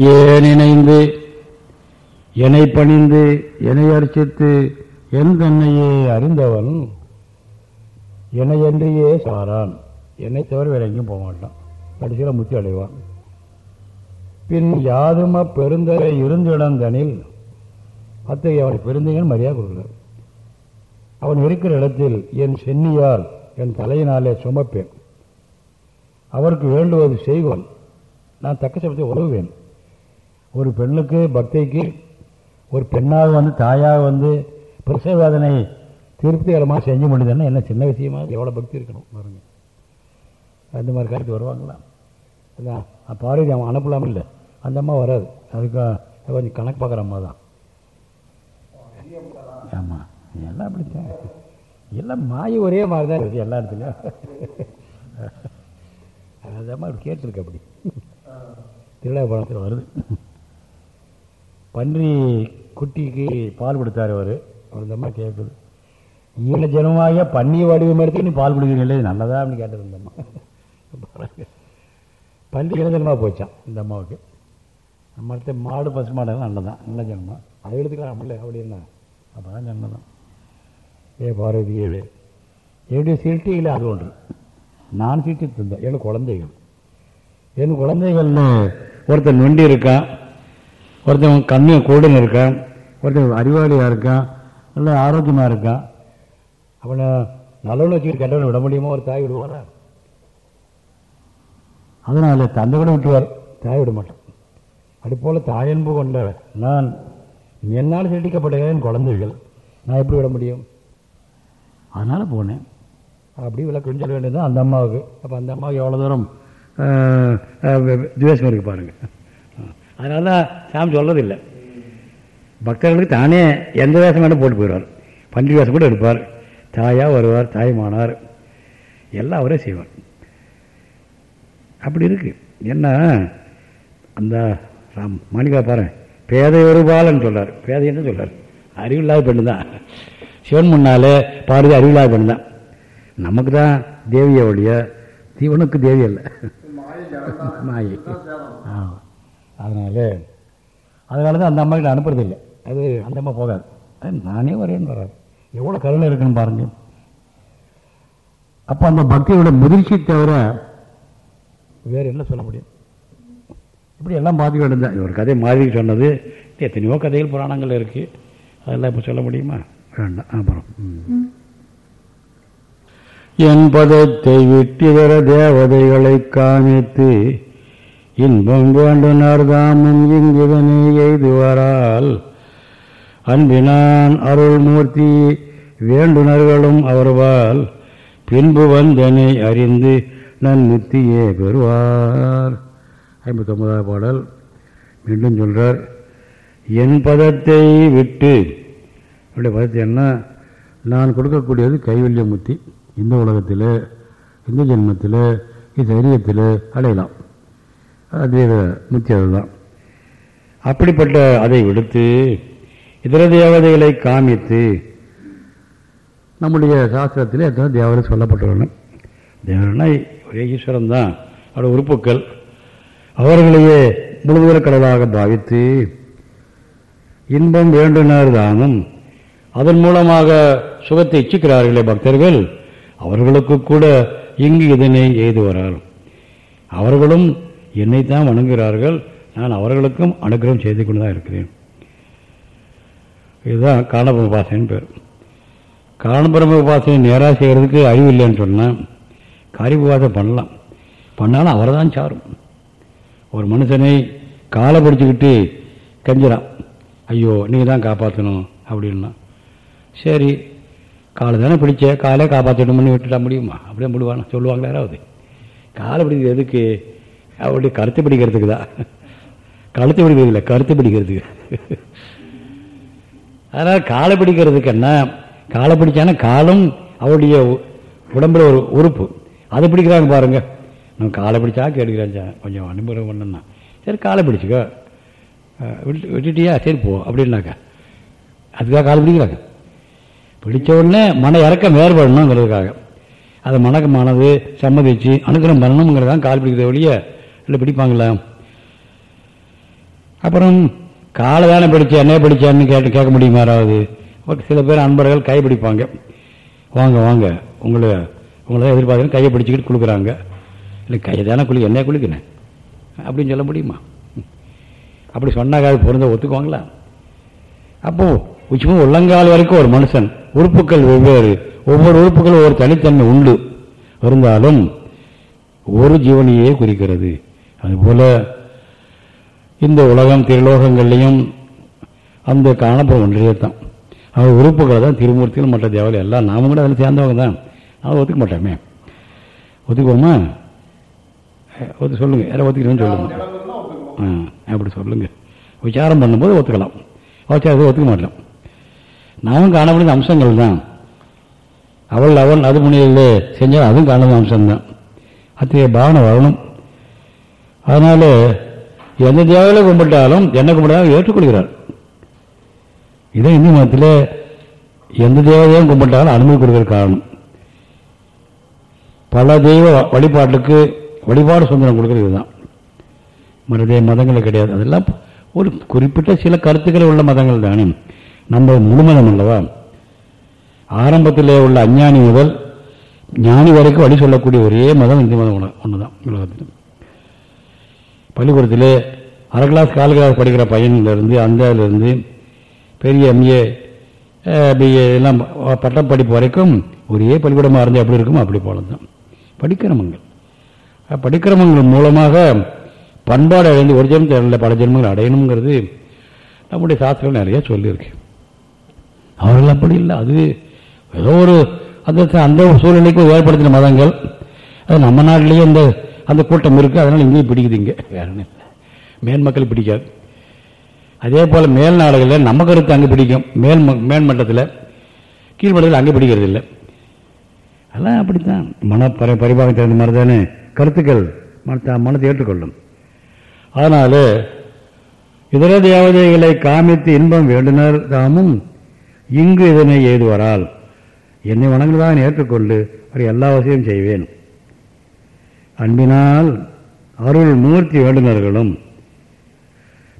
ஏன் இணைந்து என்னை பணிந்து என்னை அர்ச்சித்து என் தன்னையே அறிந்தவன் என்னை என்றையே சாரான். என்னை தவிர வேற எங்கேயும் போக மாட்டான். கடைசியில் முத்தி அடைவான். பின் யாதும பெருந்தரை இருந்திடந்தனில் அத்தகைய அவன் பெருந்தைகள் மரியாதை கொடுக்கிறார் அவன் இருக்கிற இடத்தில் என் சென்னியால் என் தலையினாலே சுமப்பேன். அவருக்கு வேண்டுவது செய்வான். நான் தக்க சமயத்தை உதவுவேன். ஒரு பெண்ணுக்கு பக்திக்கு ஒரு பெண்ணாக வந்து தாயாக வந்து பிரசவேதனை திருப்திகரமாக செஞ்சு முடியுதுன்னா என்ன சின்ன விஷயமா? எவ்வளோ பக்தி இருக்கணும் பாருங்க. அந்த மாதிரி கருத்து வருவாங்களா? இல்லை பார்வதி அவன் அனுப்பலாம்? இல்லை. அந்த அம்மா வராது. அதுக்கு கொஞ்சம் கணக்கு பார்க்குற அம்மா தான். ஆமாம் எல்லாம் அப்படித்தான். எல்லாம் மாய ஒரே மாதிரி தான் இருக்குது எல்லா இடத்துலையும். அந்த அம்மா அப்படி கேட்டிருக்கு அப்படி. திருவிழா பணத்தில் வருது. பன்றி குட்டிக்கு பால் கொடுத்தாரு அவர். அந்த கேட்குது ஈழ ஜனமாக பன்னி வடிவம் எடுத்து நீ பால் கொடுக்குறீங்களே நல்லதா? அப்படின்னு கேட்டது அம்மா. பன்றி இளஞ்சனமாக போச்சான் இந்த அம்மாவுக்கு. மற்ற மாடு பசு மாடெல்லாம் நல்லதான் நல்ல ஜனமா. அதை எடுத்துக்கலாம் இல்லை அப்படின்னா அப்போ தான் நல்லதான் ஏ பார்வதி ஏழு என்னுடைய சிருஷ்டியில் அது ஒன்று. நான் சீட்டி தந்தேன் ஏழு குழந்தைகள். என் குழந்தைகள்னு ஒருத்தன் நொண்டி இருக்கான். ஒருத்தன் கண்ணு கூடன்னு இருக்கான் ஒருத்தன் அறிவாளியாக இருக்கான் நல்ல ஆரோக்கியமாக இருக்கான் அவனை நல்லவனை வச்சுக்கிட்டு கெட்டவனை விட முடியுமோ? ஒரு தாய் விடுவாரா? அதனால் தந்தை கூட விட்டுவார் தாய் விட மாட்டான். அது போல் தாயன்பு கொண்டவர் நான் என்னால் சிருட்டிக்கப்பட்ட என் குழந்தைகள். நான் எப்படி விட முடியும்? அதனால் போனேன். அப்படி விளக்கம் சொல்ல வேண்டியது அந்த அம்மாவுக்கு. அப்போ அந்த அம்மாவுக்கு எவ்வளோ தூரம் துவேஷம் இருக்கு பாருங்கள் அதனால தான் சாமி சொல்கிறதில்லை பக்தர்களுக்கு தானே எந்த வேஷம் வேணும் போட்டு போயிடுவார். பன்றி வேஷம் கூட எடுப்பார். தாயாக வருவார் தாய்மானார் எல்லாம் அவரே செய்வார். அப்படி இருக்கு. என்ன? அந்த ராம் மாணிக்கா பாரு பேதை ஒரு பாலன்னு சொல்றார். பேதைன்னு சொல்றார்? அறிவில்லாத பெண்ணு தான் சிவன் முன்னாலே பாடுது அறிவில்லாத பெண்ணு தான் நமக்கு தான் தேவிய ஒழிய தீவனுக்கு தேவி அல்ல. மாயை அதனால அதனால தான் அந்த அம்மா கிட்ட அனுப்புறதில்லை. அது அந்த அம்மா போகாது. அது நானே வரேன்னு வராது. எவ்வளோ கருணை இருக்குன்னு பாருங்க. அப்போ அந்த பக்தியோட முதிர்ச்சி தவிர வேறு என்ன சொல்ல முடியும்? இப்படி எல்லாம் பார்த்துக்க வேண்டியது ஒரு கதை மாதிரி சொன்னது. எத்தனையோ கதைகள் புராணங்கள் இருக்குது அதெல்லாம் இப்போ சொல்ல முடியுமா? வேண்டாம். அப்புறம் என் பதத்தை விட்டிதர தேவதைகளை காமித்து இன்பம் வேண்டுனர் தாமும் இங்கிதனை எய்துவரால். அன்பினான் அருள்மூர்த்தி வேண்டுனர்களும் அவர்வால் பின்பு வந்தனை அறிந்து நன் முத்தியே பெறுவார். ஐம்பத்தொன்பதாவது பாடல். மீண்டும் சொல்கிறார் என் பதத்தை விட்டு என்னுடைய பதத்தை என்ன? நான் கொடுக்கக்கூடியது கைவல்ய முத்தி இந்த உலகத்தில் இந்த ஜென்மத்தில் இந்த சரீரத்தில் அடையலாம். அத்வைத முத்தி அதுதான் அப்படிப்பட்ட அதை விடுத்து இதர தேவதைகளை காமித்து நம்முடைய சாஸ்திரத்தில் எத்தனை தேவதை சொல்லப்பட்டுள்ளன? தேவனா ஒரே ஈஸ்வரன் தான் அவருடைய உறுப்புக்கள். அவர்களையே முழுவதற கடலாக பாவித்து இன்பம் வேண்டுனர் தானும். அதன் மூலமாக சுகத்தை இச்சிக்கிறார்களே பக்தர்கள். அவர்களுக்கு கூட இங்கு இதனை எய்துவரார். அவர்களும் என்னைத்தான் வணங்குகிறார்கள் நான் அவர்களுக்கும் அனுகிரகம் செய்து கொண்டு தான் இருக்கிறேன். இதுதான் காரணபிரம உபாசனைன்னு பேர். காரணபிரம உபாசனை நேராக செய்கிறதுக்கு அறிவு இல்லைன்னு சொன்னால் காரிய பண்ணலாம். பண்ணாலும் அவரை தான் சாரும். ஒரு மனுஷனை காலை பிடிச்சிக்கிட்டு கஞ்சிறான். ஐயோ நீங்கள் தான் காப்பாற்றணும் அப்படின்னா. சரி காலை தானே பிடிச்ச காலை காப்பாற்றணும்னு விட்டுட்டா முடியுமா? அப்படியே முடிவானா சொல்லுவாங்களா யாராவது? காலை பிடிக்கிறது எதுக்கு? அவருடைய கருத்து பிடிக்கிறதுக்கு தான். கழுத்து பிடிக்கிறது இல்லை கருத்து பிடிக்கிறதுக்கு அதனால் காலை பிடிக்கிறதுக்கு என்ன? காலை பிடிச்சானா காலம் அவருடைய உடம்புல ஒரு உறுப்பு. அதை பிடிக்கிறாங்க பாருங்க. நம்ம காலை பிடிச்சா கேட்டுக்கிறேன் கொஞ்சம் அனுபவம் பண்ணா சரி காலை பிடிச்சிக்கோ. விட்டு விட்டுட்டியா? சரி போ அப்படின்னாக்கா. அதுக்காக காலை பிடிக்கிறாங்க. பிடிச்ச உடனே மன இறக்கம் வேறுபடணுங்கிறதுக்காக. அதை மனக்கு மனது சம்மதிச்சு அனுகிரகம் பண்ணணுங்கிறதான் கால் பிடிக்கிறத ஒழிய இல்லை பிடிப்பாங்களா? அப்புறம் காலை தானே பிடிச்ச என்ன பிடிச்சான்னு கேட்டு கேட்க முடியுமா யாராவது? சில பேர் அன்பர்கள் கை பிடிப்பாங்க. வாங்க வாங்க. உங்களை உங்களை எதிர்பார்த்து கையை பிடிச்சிக்கிட்டு கொடுக்குறாங்க இல்லை கையை தானே குளிக்க என்ன குளிக்கிறேன் அப்படின்னு சொல்ல முடியுமா? அப்படி சொன்னாங்க அது பொருந்த ஒத்துக்குவாங்களா? அப்போது உச்சமும் உள்ளங்கால் வரைக்கும் ஒரு மனுஷன் உறுப்புகள் வெவ்வேறு. ஒவ்வொரு உறுப்புகளும் ஒரு தனித்தன்மை உண்டு. இருந்தாலும் ஒரு ஜீவனையே குறிக்கிறது. அதுபோல இந்த உலகம் திருலோகங்கள்லையும் அந்த காணப்படும் ஒன்றையே தான் அவர் உறுப்புகளை தான் திருமூர்த்திகள் மற்ற தேவலை எல்லாம் நாம கூட அதில் சேர்ந்தவங்க தான். அதை ஒத்துக்க மாட்டோமே. ஒத்துக்குவோமா ஒத்து சொல்லுங்க. யாரை ஒத்துக்கிறேன்னு சொல்லுங்க. ஆ அப்படி சொல்லுங்க. விசாரம் பண்ணும்போது ஒத்துக்கலாம் அவசியம் ஒத்துக்க மாட்டோம். நாமும் காணப்படுற அம்சங்கள் தான். அவள் அவள் அது முனையில் செஞ்சால் அதுவும் காணப்படும் அம்சம்தான். அத்தகைய பாவனை வரணும். அதனால எந்த தேவையில கும்பிட்டாலும் என்ன கும்பிட்டாலும் ஏற்றுக்கொள்கிறார். இதை இந்து மதத்தில் எந்த தேவதையும் கும்பிட்டாலும் அனுமதி கொடுக்கிற காரணம். பல தெய்வ வழிபாட்டுக்கு வழிபாடு சுதந்திரம் கொடுக்குறது இதுதான் மற்ற மதங்கள் கிடையாது. அதெல்லாம் ஒரு குறிப்பிட்ட சில கருத்துக்கள் உள்ள மதங்கள் தானே. நம்ம முழுமதம் அல்லவா? ஆரம்பத்தில் உள்ள அஞ்ஞானி முதல் ஞானி வரைக்கும் வழி சொல்லக்கூடிய ஒரே மதம் இந்து மதம் ஒன்று தான் உலகத்தில். பள்ளிக்கூடத்தில் அரை கிளாஸ் கால் கிளாஸ் படிக்கிற பையன்லேருந்து அந்த இருந்து பெரிய எம்ஏ பிஏ எல்லாம் பட்டம் படிப்பு வரைக்கும் ஒரே பள்ளிக்கூடமாக இருந்தால் எப்படி இருக்குமோ அப்படி போல தான் படிக்கிரமங்கள் படிக்கிரமங்கள் மூலமாக பண்பாடு அடைந்து ஒரு ஜென்மம் தெரியல பல ஜென்மங்கள் அடையணுங்கிறது நம்முடைய சாஸ்திரம் நிறைய சொல்லியிருக்கு. அவர்கள் அப்படி இல்லை. அது ஏதோ ஒரு அந்த அந்த சூழ்நிலைக்கு ஏற்படுத்தின மதங்கள். அது நம்ம நாட்டிலேயே இந்த அந்த கூட்டம் இருக்குது அதனால் இங்கேயும் பிடிக்குது இங்கே. வேற இல்லை. மேன்மக்கள் பிடிக்காது. அதே போல் மேல் நாடுகளில் நம்ம கருத்து அங்கே பிடிக்கும். மேல் மேன்மட்டத்தில் கீழ்மட்டத்தில் அங்கே பிடிக்கிறது இல்லை. அதெல்லாம் அப்படித்தான். மன பரி பரிபாகம் தெரிந்த மாதிரி தானே கருத்துக்கள் மனத்தை மனத்தை ஏற்றுக்கொள்ளும். அதனால் இதர தேவதைகளை காமித்து இன்பம் வேண்டுனர் தாமும் இங்கு இதனை ஏதுவரால் என்னை வணங்குதான் ஏற்றுக்கொண்டு அவர் எல்லா வசதியும் செய்வேன். அன்பினால் அருள் மூர்த்தி வேண்டுனர்களும்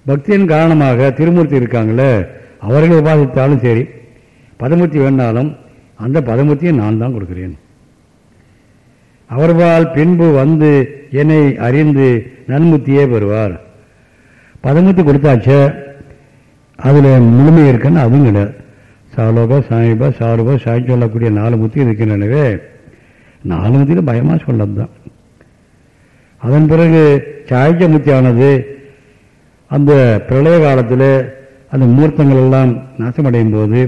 பக்தியின் காரணமாக திருமூர்த்தி இருக்காங்களே அவர்களை உபாசித்தாலும் சரி பதமூர்த்தி வேண்டாலும் அந்த பதமூர்த்தியை நான் தான் கொடுக்கிறேன். அவர்வால் பின்பு வந்து என்னை அறிந்து நன்முத்தியே பெறுவார். பதமூர்த்தி கொடுத்தாச்சே அதில் முழுமை இருக்குன்னு அதுவும் கிடையாது. சாலோக சாமிபா சாருபா சாய் சொல்லக்கூடிய நாலு முத்தி இருக்கின்றனவே நாலு முத்தியில் பயமாக சொல்லது தான் அதன் பிறகு சாய்ச்சமுத்தியானது அந்த பிரளய காலத்தில் அந்த மூர்த்தங்கள் எல்லாம் நாசமடையும் போது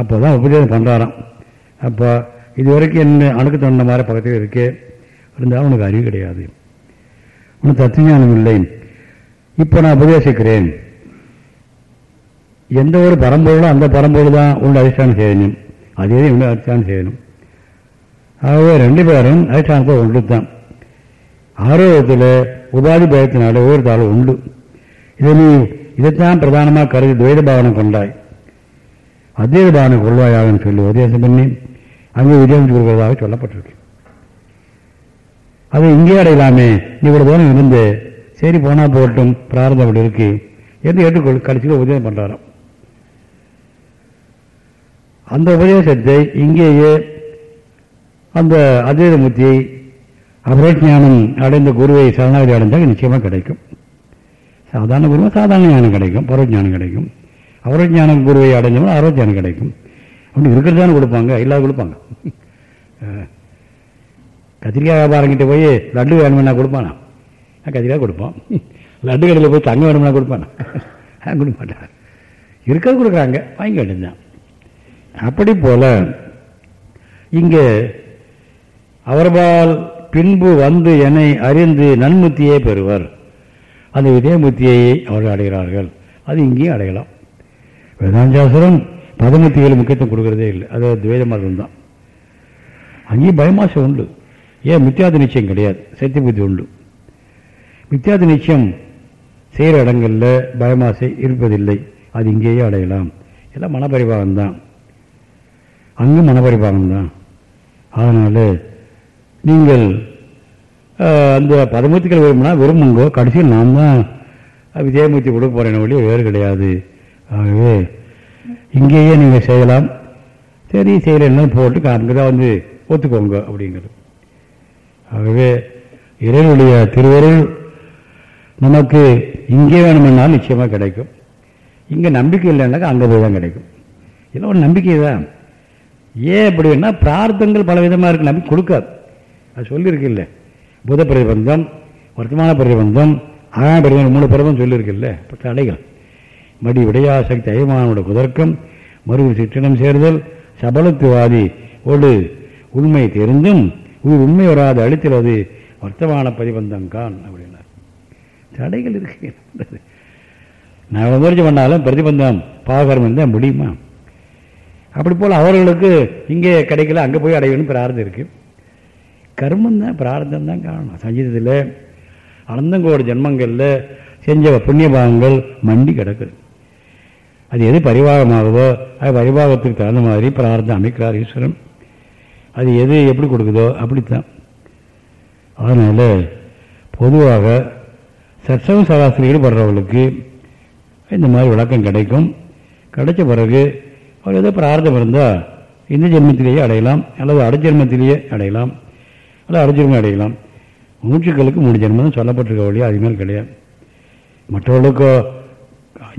அப்போ தான் உபதேசம் பண்ணுறாராம் அப்போ இது வரைக்கும் என்ன அணுக்கு தண்ட மாதிரி பக்கத்தில் இருக்கே இருந்தாலும் உனக்கு அறிவு கிடையாது. உனக்கு தத்துவஞானம் இல்லை. இப்போ நான் உபதேசிக்கிறேன். எந்த ஒரு பரம்பொருளோ அந்த பரம்பொருள் தான் உள்ள அதிஷ்டானம் செய்யணும். அதே இவங்க அதிஷ்டானம் செய்யணும். ஆகவே ரெண்டு பேரும் அதிஷ்டானத்தை ஒன்று தான் ஆரோக்கியத்தில் உபாதி பயத்தினால ஒவ்வொரு தாழ்வு உண்டு. இதை நீ இதைத்தான் பிரதானமாக கருதி துவைத பாவனை கொண்டாய். அத்வைத பாவனை கொள்வாயாகன்னு சொல்லி உபதேசம் பண்ணி அங்கே விஜயம் கொடுக்கிறதாக சொல்லப்பட்டிருக்கு. அது இங்கே அடையலாமே நீ இவ்வளவு தூரம் இருந்து சரி போனா போகட்டும் பிரார்த்தம் அப்படி இருக்கு என்று ஏற்றுக்கொள் கடைசியில் உபதேசம் பண்றாராம். அந்த உபதேசத்தை இங்கேயே அந்த அத்வைத முத்தியை அபரஜானம் அடைந்த குருவை சரணாகதி அடைந்தால் நிச்சயமாக கிடைக்கும். சாதாரண குருவை சாதாரண ஞானம் கிடைக்கும் பரோஜானம் கிடைக்கும். அபரோஜானம் குருவை அடைஞ்சவங்க அரோஜானம் கிடைக்கும். அப்படி இருக்கிறதானே கொடுப்பாங்க இல்லாத கொடுப்பாங்க. கத்திரிக்காய் வியாபாரங்கிட்ட போய் லட்டு வேணும்னா கொடுப்பானா? கத்திரிக்காய் கொடுப்பான் லட்டு கடையில் போய் தங்க வேணும்னா கொடுப்பானா? கொடுக்க மாட்டான் இருக்கிறது கொடுக்குறாங்க வாங்கி வேண்டியதுதான் அப்படி போல இங்கே அவர்பால் பின்பு வந்து என்னை அறிந்து நன்முத்தியே பெறுவர். அந்த விதயமுத்தியை அவர்கள் அடைகிறார்கள். அது இங்கேயும் அடையலாம். வேதாந்தாசுரம் பதமுத்திகளை முக்கியத்துவம் கொடுக்கறதே இல்லை. அது துவேத மார்க்கம் தான். அங்கேயும் பயமாசம் உண்டு. ஏன்? மித்தியாத நிச்சயம் கிடையாது. சத்திய புத்தி உண்டு. மித்தியாத நிச்சயம் செய்கிற இடங்களில் பயமாசை இருப்பதில்லை. அது இங்கேயே அடையலாம். எல்லாம் மனப்பரிபாகம் தான் அங்கும் மனப்பரிபாகம் தான் அதனால் நீங்கள் அந்த பதமூர்த்திகள் விரும்பினா விரும்புங்கோ கடைசியில் நான் தான் விஜயமூர்த்தி கொடுக்க போகிறேன் வழி வேறு கிடையாது. ஆகவே இங்கேயே நீங்கள் செய்யலாம். சரி செய்யலைன்னு போட்டு அங்கே தான் வந்து ஒத்துக்கோங்க அப்படிங்கிறது. ஆகவே இறைவனுடைய திருவருள் நமக்கு இங்கே வேணுமென்னாலும் நிச்சயமாக கிடைக்கும். இங்கே நம்பிக்கை இல்லைன்னாக்கா அங்கே போய் தான் கிடைக்கும். இதெல்லாம் ஒரு நம்பிக்கை தான் ஏன் அப்படின்னா பிரார்த்தங்கள் பல விதமாக இருக்கு. நம்பிக்கை கொடுக்காது. அது சொல்லியிருக்கில்ல புத பிரதிபந்தம் வர்த்தமான பிரதிபந்தம் ஆகாய பிரதிபந்தம் மூணு பிரபந்தம் சொல்லியிருக்கில்ல இப்போ தடைகள் மடி விடையாசக்தி அயமானோட குதர்க்கம் மறுபடி சிற்றினம் சேர்தல் சபலத்துவாதி ஒரு உண்மை தெரிந்தும் உயிர் உண்மை வராது அழித்துறது வர்த்தமான பதிபந்தம் கான் அப்படின்னார். தடைகள் இருக்கு. நான் முயற்சி பண்ணாலும் பிரதிபந்தம் பாகரம் இருந்தால் முடியுமா? அப்படி போல் அவர்களுக்கு இங்கே கிடைக்கல அங்கே போய் அடையணும் பிரார்த்தம் இருக்குது கர்மம் தான் பிரார்த்தம் தான் காரணம். சஞ்சீதத்தில் அனந்தங்கோட ஜென்மங்களில் செஞ்ச புண்ணிய பாகங்கள் மண்டி கிடக்குது. அது எது பரிவாகமாகவோ அது பரிவாகத்துக்கு தகுந்த மாதிரி பிரார்த்தம் அமைக்கிறார் ஈஸ்வரன். அது எது எப்படி கொடுக்குதோ அப்படித்தான். அதனால் பொதுவாக சர்சவம் சராசரி ஈடுபடுறவர்களுக்கு இந்த மாதிரி விளக்கம் கிடைக்கும். கிடைச்ச பிறகு அவர் ஏதோ பிரார்த்தம் இருந்தால் இந்த ஜென்மத்திலேயே அடையலாம் அல்லது அடஜென்மத்திலேயே அடையலாம். அல்ல அடஜென்மம் அடையலாம். மூச்சுக்களுக்கு மூணு ஜென்மம் சொல்லப்பட்டிருக்க வழியாக அதுமேல் கிடையாது. மற்றவர்களுக்கோ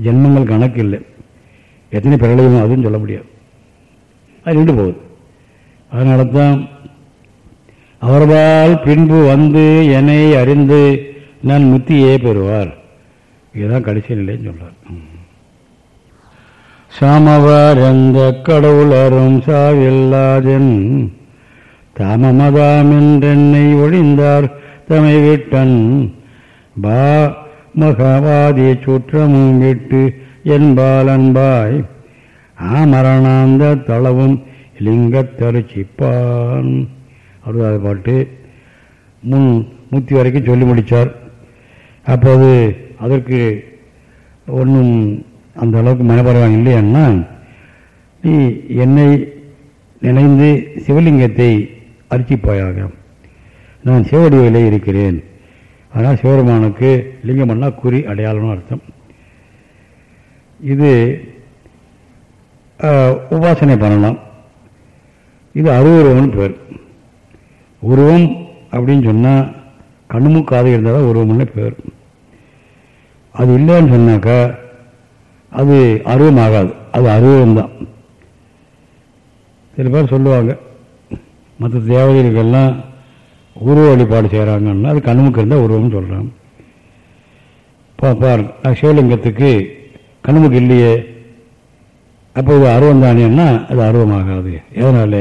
ஜென்மங்கள் கணக்கு இல்லை. எத்தனை பிறளையும் அதுவும் சொல்ல முடியாது. அது நின்று போகுது. அதனால தான் அவர்வால் பின்பு வந்து என்னை அறிந்து நான் முத்தியே பெறுவார். இதுதான் கடைசி நிலைன்னு சொல்றார். சாமவர் எந்த கடவுள் அரும் தாமமதாம் என்றென்னை ஒழிந்தார் தமை விட்டன் பா மகவாதி சுற்றமும் விட்டு என்பால் அன்பாய் ஆமரணாந்த தளவும் லிங்கத்தருச்சிப்பான் அறுபதாவது பாட்டு. முன் முத்தி வரைக்கும் சொல்லி முடித்தார் அப்போது அதற்கு ஒன்றும் அந்த அளவுக்கு மனப்பரவாங்க இல்லையான்னா நீ என்னை நினைந்து சிவலிங்கத்தை அர்ச்சிப்பாயாக நான் சிவடிவிலே இருக்கிறேன். ஆனால் சிவபெருமானுக்கு லிங்கம்னா குறி அடையாளம்னு அர்த்தம். இது உபாசனை பண்ணலாம். இது அருவுருவம்னு பேர். உருவம் அப்படின்னு சொன்னால் கண்ணுமு காது இருந்தால் தான் உருவம்னு பேர். அது இல்லைன்னு சொன்னாக்கா அது அருவமாகாது. அது அருவம்தான் சில பேர் சொல்லுவாங்க மற்ற தேவதைகளுக்கெல்லாம் உருவ வழிபாடு செய்கிறாங்கன்னா அது கண்முக்கு இருந்தால் உருவம்னு சொல்கிறாங்க பார் சிவலிங்கத்துக்கு கண்முக்கு இல்லையே. அப்போ இது அருவம் தானேன்னா அது அருவமாகாது. எதனால?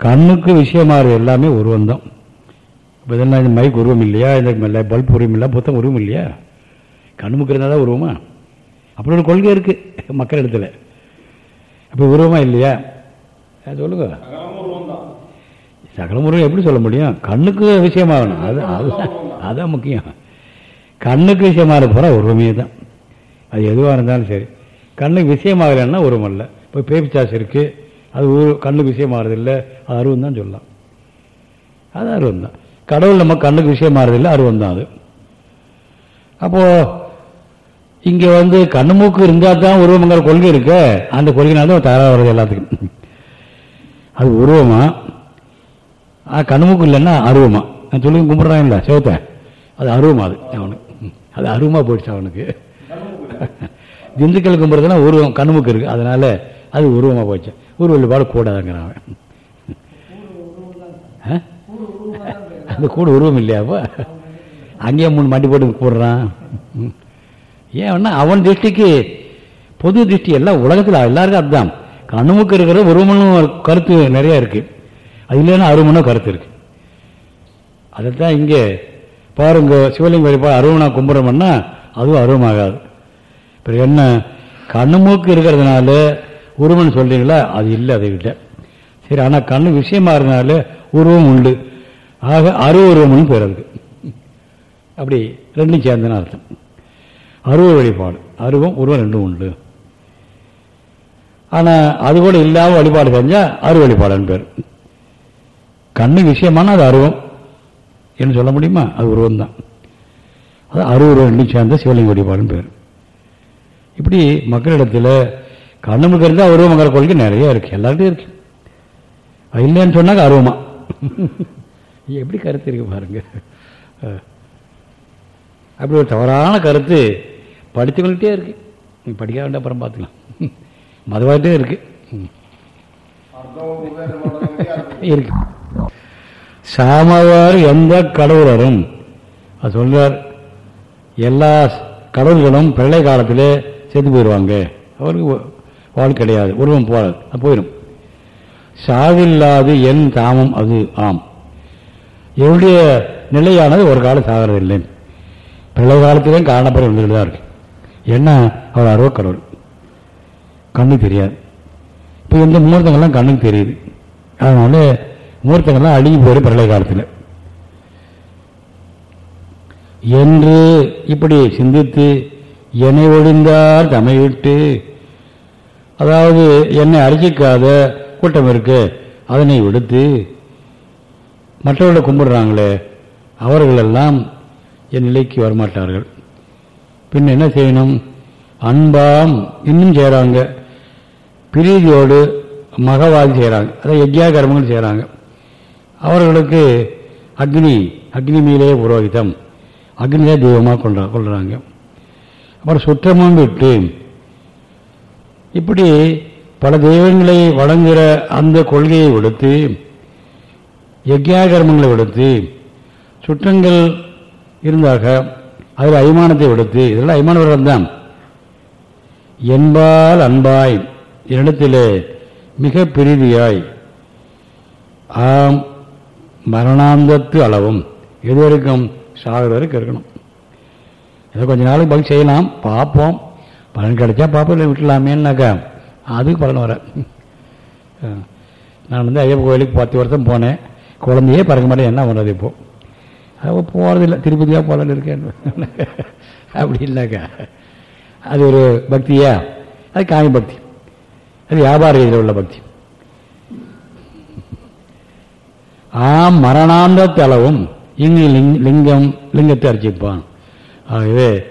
கண்ணுக்கு விஷயமாறு எல்லாமே உருவம் இப்போ இதெல்லாம் இந்த மைக் உருவம் இல்லையா? இந்த பல்ப் உருவம் இல்லை புத்தம் உருவம் இல்லையா? கண்முக்கு இருந்தால் தான் உருவமா? அப்படி ஒரு கொள்கை இருக்குது மக்கள் இடத்துல. அப்போ உருவமா இல்லையா? சொல்லுங்க. சகல உருவம் எப்படி சொல்ல முடியும்? கண்ணுக்கு விஷயமாகணும் அது அதுதான் அதுதான் முக்கியம். கண்ணுக்கு விஷயமாக போகிற உருவமே தான். அது எதுவாக இருந்தாலும் சரி. கண்ணுக்கு விஷயமாகலைன்னா உருவம் இல்லை. இப்போ பேபிச்சாஸ் இருக்குது அது ஊர் கண்ணுக்கு விஷயமாகறதில்லை. அது அருவம் தான் சொல்லலாம். அது அருவம் தான். கடவுள் நம்ம கண்ணுக்கு விஷயமாகறதில்லை. அருவம் தான் அது. அப்போது இங்கே வந்து கண்ணு மூக்கு இருந்தால் தான் உருவமங்கிற கொள்கை இருக்கு. அந்த கொள்கைனால தான் தயாராக வருது எல்லாத்துக்கும். அது உருவமாக ஆனால் கண்ணுமூக்கு இல்லைன்னா அருவமா நான் சொல்லி கும்பிட்றான் இல்லை சிவத்தை அது அருவமா அது அவனுக்கு அது அருவமாக போயிடுச்சு அவனுக்கு திண்டுக்கல் கும்பிட்றதுனா உருவம் கண்ணுமுக்கு இருக்குது அதனால் அது உருவமாக போயிடுச்சு ஊர் வழிபாடு கூடாதுங்கிறான் அவன் அந்த கூட உருவம் இல்லையாப்போ அங்கேயே மூணு மண்டி போட்டு போடுறான் ஏன்னா அவன் திருஷ்டிக்கு பொது திருஷ்டி எல்லாம் உலகத்தில் எல்லாருக்கும் அதுதான் கண்ணுமுக்கு இருக்கிற உருவமும் கருத்து நிறையா இருக்குது அது இல்லைன்னா அருமனும் கருத்து இருக்கு. அதைத்தான் இங்கே பாருங்க சிவலிங்க வழிபாடு அருவனா கும்பிட்றோம்னா அதுவும் அருவமாகாது இப்போ என்ன? கண்ணுமூக்கு இருக்கிறதுனால உருவம்னு சொல்கிறீங்களா அது இல்லை அதை விட. சரி ஆனால் கண்ணு விஷயமா இருந்தனால உருவம் உண்டு. ஆக அரு உருவம்னு பேர் அதுக்கு. அப்படி ரெண்டும் சேர்ந்தன அர்த்தம். அருவ வழிபாடு. அருவம் உருவம் ரெண்டும் உண்டு. ஆனால் அது கூட இல்லாமல் வழிபாடு செஞ்சால் அரு வழிபாடுன்னு பேர். கண்ணு விஷயமான அது அருவம் என்று சொல்ல முடியுமா? அது உருவம் தான். அது அறுபது ரெண்டும் சேர்ந்த சிவலிங்க வழிபாடுன்னு பேர். இப்படி மக்களிடத்தில் கண்ணமுக்கு இருந்தால் அருவமங்கிற கொள்கை நிறைய இருக்கு. எல்லார்ட்டையும் இருக்கு. அது இல்லைன்னு சொன்னாங்க அருவமா? எப்படி கருத்து இருக்கு பாருங்க. அப்படி ஒரு தவறான கருத்து படித்துக்கொள்கிட்டே இருக்கு. நீ படிக்க வேண்டாம் அப்புறம் பார்த்துக்கலாம். மதுவாகிட்டே இருக்கு. இருக்கு. சாமவாறு எந்த கடவுளரும் அது சொல்றார் எல்லா கடவுள்களும் பிள்ளை காலத்திலே சேர்ந்து போயிடுவாங்க அவருக்கு வாழ் கிடையாது. உருவம் போகாது போயிடும் சாவில்லாது என் தாமம் அது ஆம். என்னுடைய நிலையானது ஒரு காலம் சாகிறதில்லை. பிள்ளை காலத்திலேயும் காரணப்பட வந்துட்டு தான் இருக்கு. என்ன? அவர் அருவ கடவுள். கண்ணு தெரியாது. இப்போ இந்த மூர்த்தங்கள்லாம் கண்ணுக்கு தெரியுது. அதனால மூர்த்தங்கள்லாம் அழுகி போயிடும் பிரளய காலத்தில். என்று இப்படி சிந்தித்து என்னை ஒழிந்தார் தமையிட்டு அதாவது என்னை அரிசிக்காத கூட்டம் இருக்கு அதனை விடுத்து மற்றவர்களை கும்பிடுறாங்களே அவர்களெல்லாம் என் நிலைக்கு வரமாட்டார்கள். பின் என்ன செய்யணும்? அன்பாம் இன்னும் செய்கிறாங்க பிரீதியோடு மகவாதி செய்கிறாங்க அதாவது யஜ்யா கர்மங்கள் செய்கிறாங்க அவர்களுக்கு அக்னி அக்னி மீலே புரோகிதம். அக்னியை தெய்வமாக கொண்டா கொள்கிறாங்க அப்புறம் சுற்றமும் விட்டு இப்படி பல தெய்வங்களை வழங்குகிற அந்த கொள்கையை விடுத்து யஜ்யாகர்மங்களை விடுத்து சுற்றங்கள் இருந்தாக அதில் அபிமானத்தை விடுத்து இதெல்லாம் அபிமான விரதம் தான். என்பால் அன்பாய் என்னிடத்திலே மிக பிரீதியாய் ஆம் மரணாந்தத்து அளவும். எது வரைக்கும் சாகிற வரைக்கும் இருக்கணும் ஏதோ கொஞ்ச நாளைக்கு பதில் செய்யலாம். பார்ப்போம். பலன் கிடைச்சா பார்ப்போம். இல்லை விட்டுலாமேன்னாக்கா அதுக்கு பலன் வர நான் வந்து ஐயப்ப கோயிலுக்கு பத்து வருஷம் போனேன். குழந்தையே பறக்க மாட்டேன். என்ன பண்ணுறது இப்போது அப்போ போகிறதில்ல திருப்பதியாக போகலான்னு இருக்கேன். அப்படி இல்லைக்கா அது ஒரு பக்தியா? அது காமி பக்தி. அது வியாபார ரீதியில் உள்ள பக்தி. ஆம் மரணாந்த தளவும் இங்கு லிங்- லிங்கம் லிங்கத்தை அர்ச்சிப்பான். ஆகவே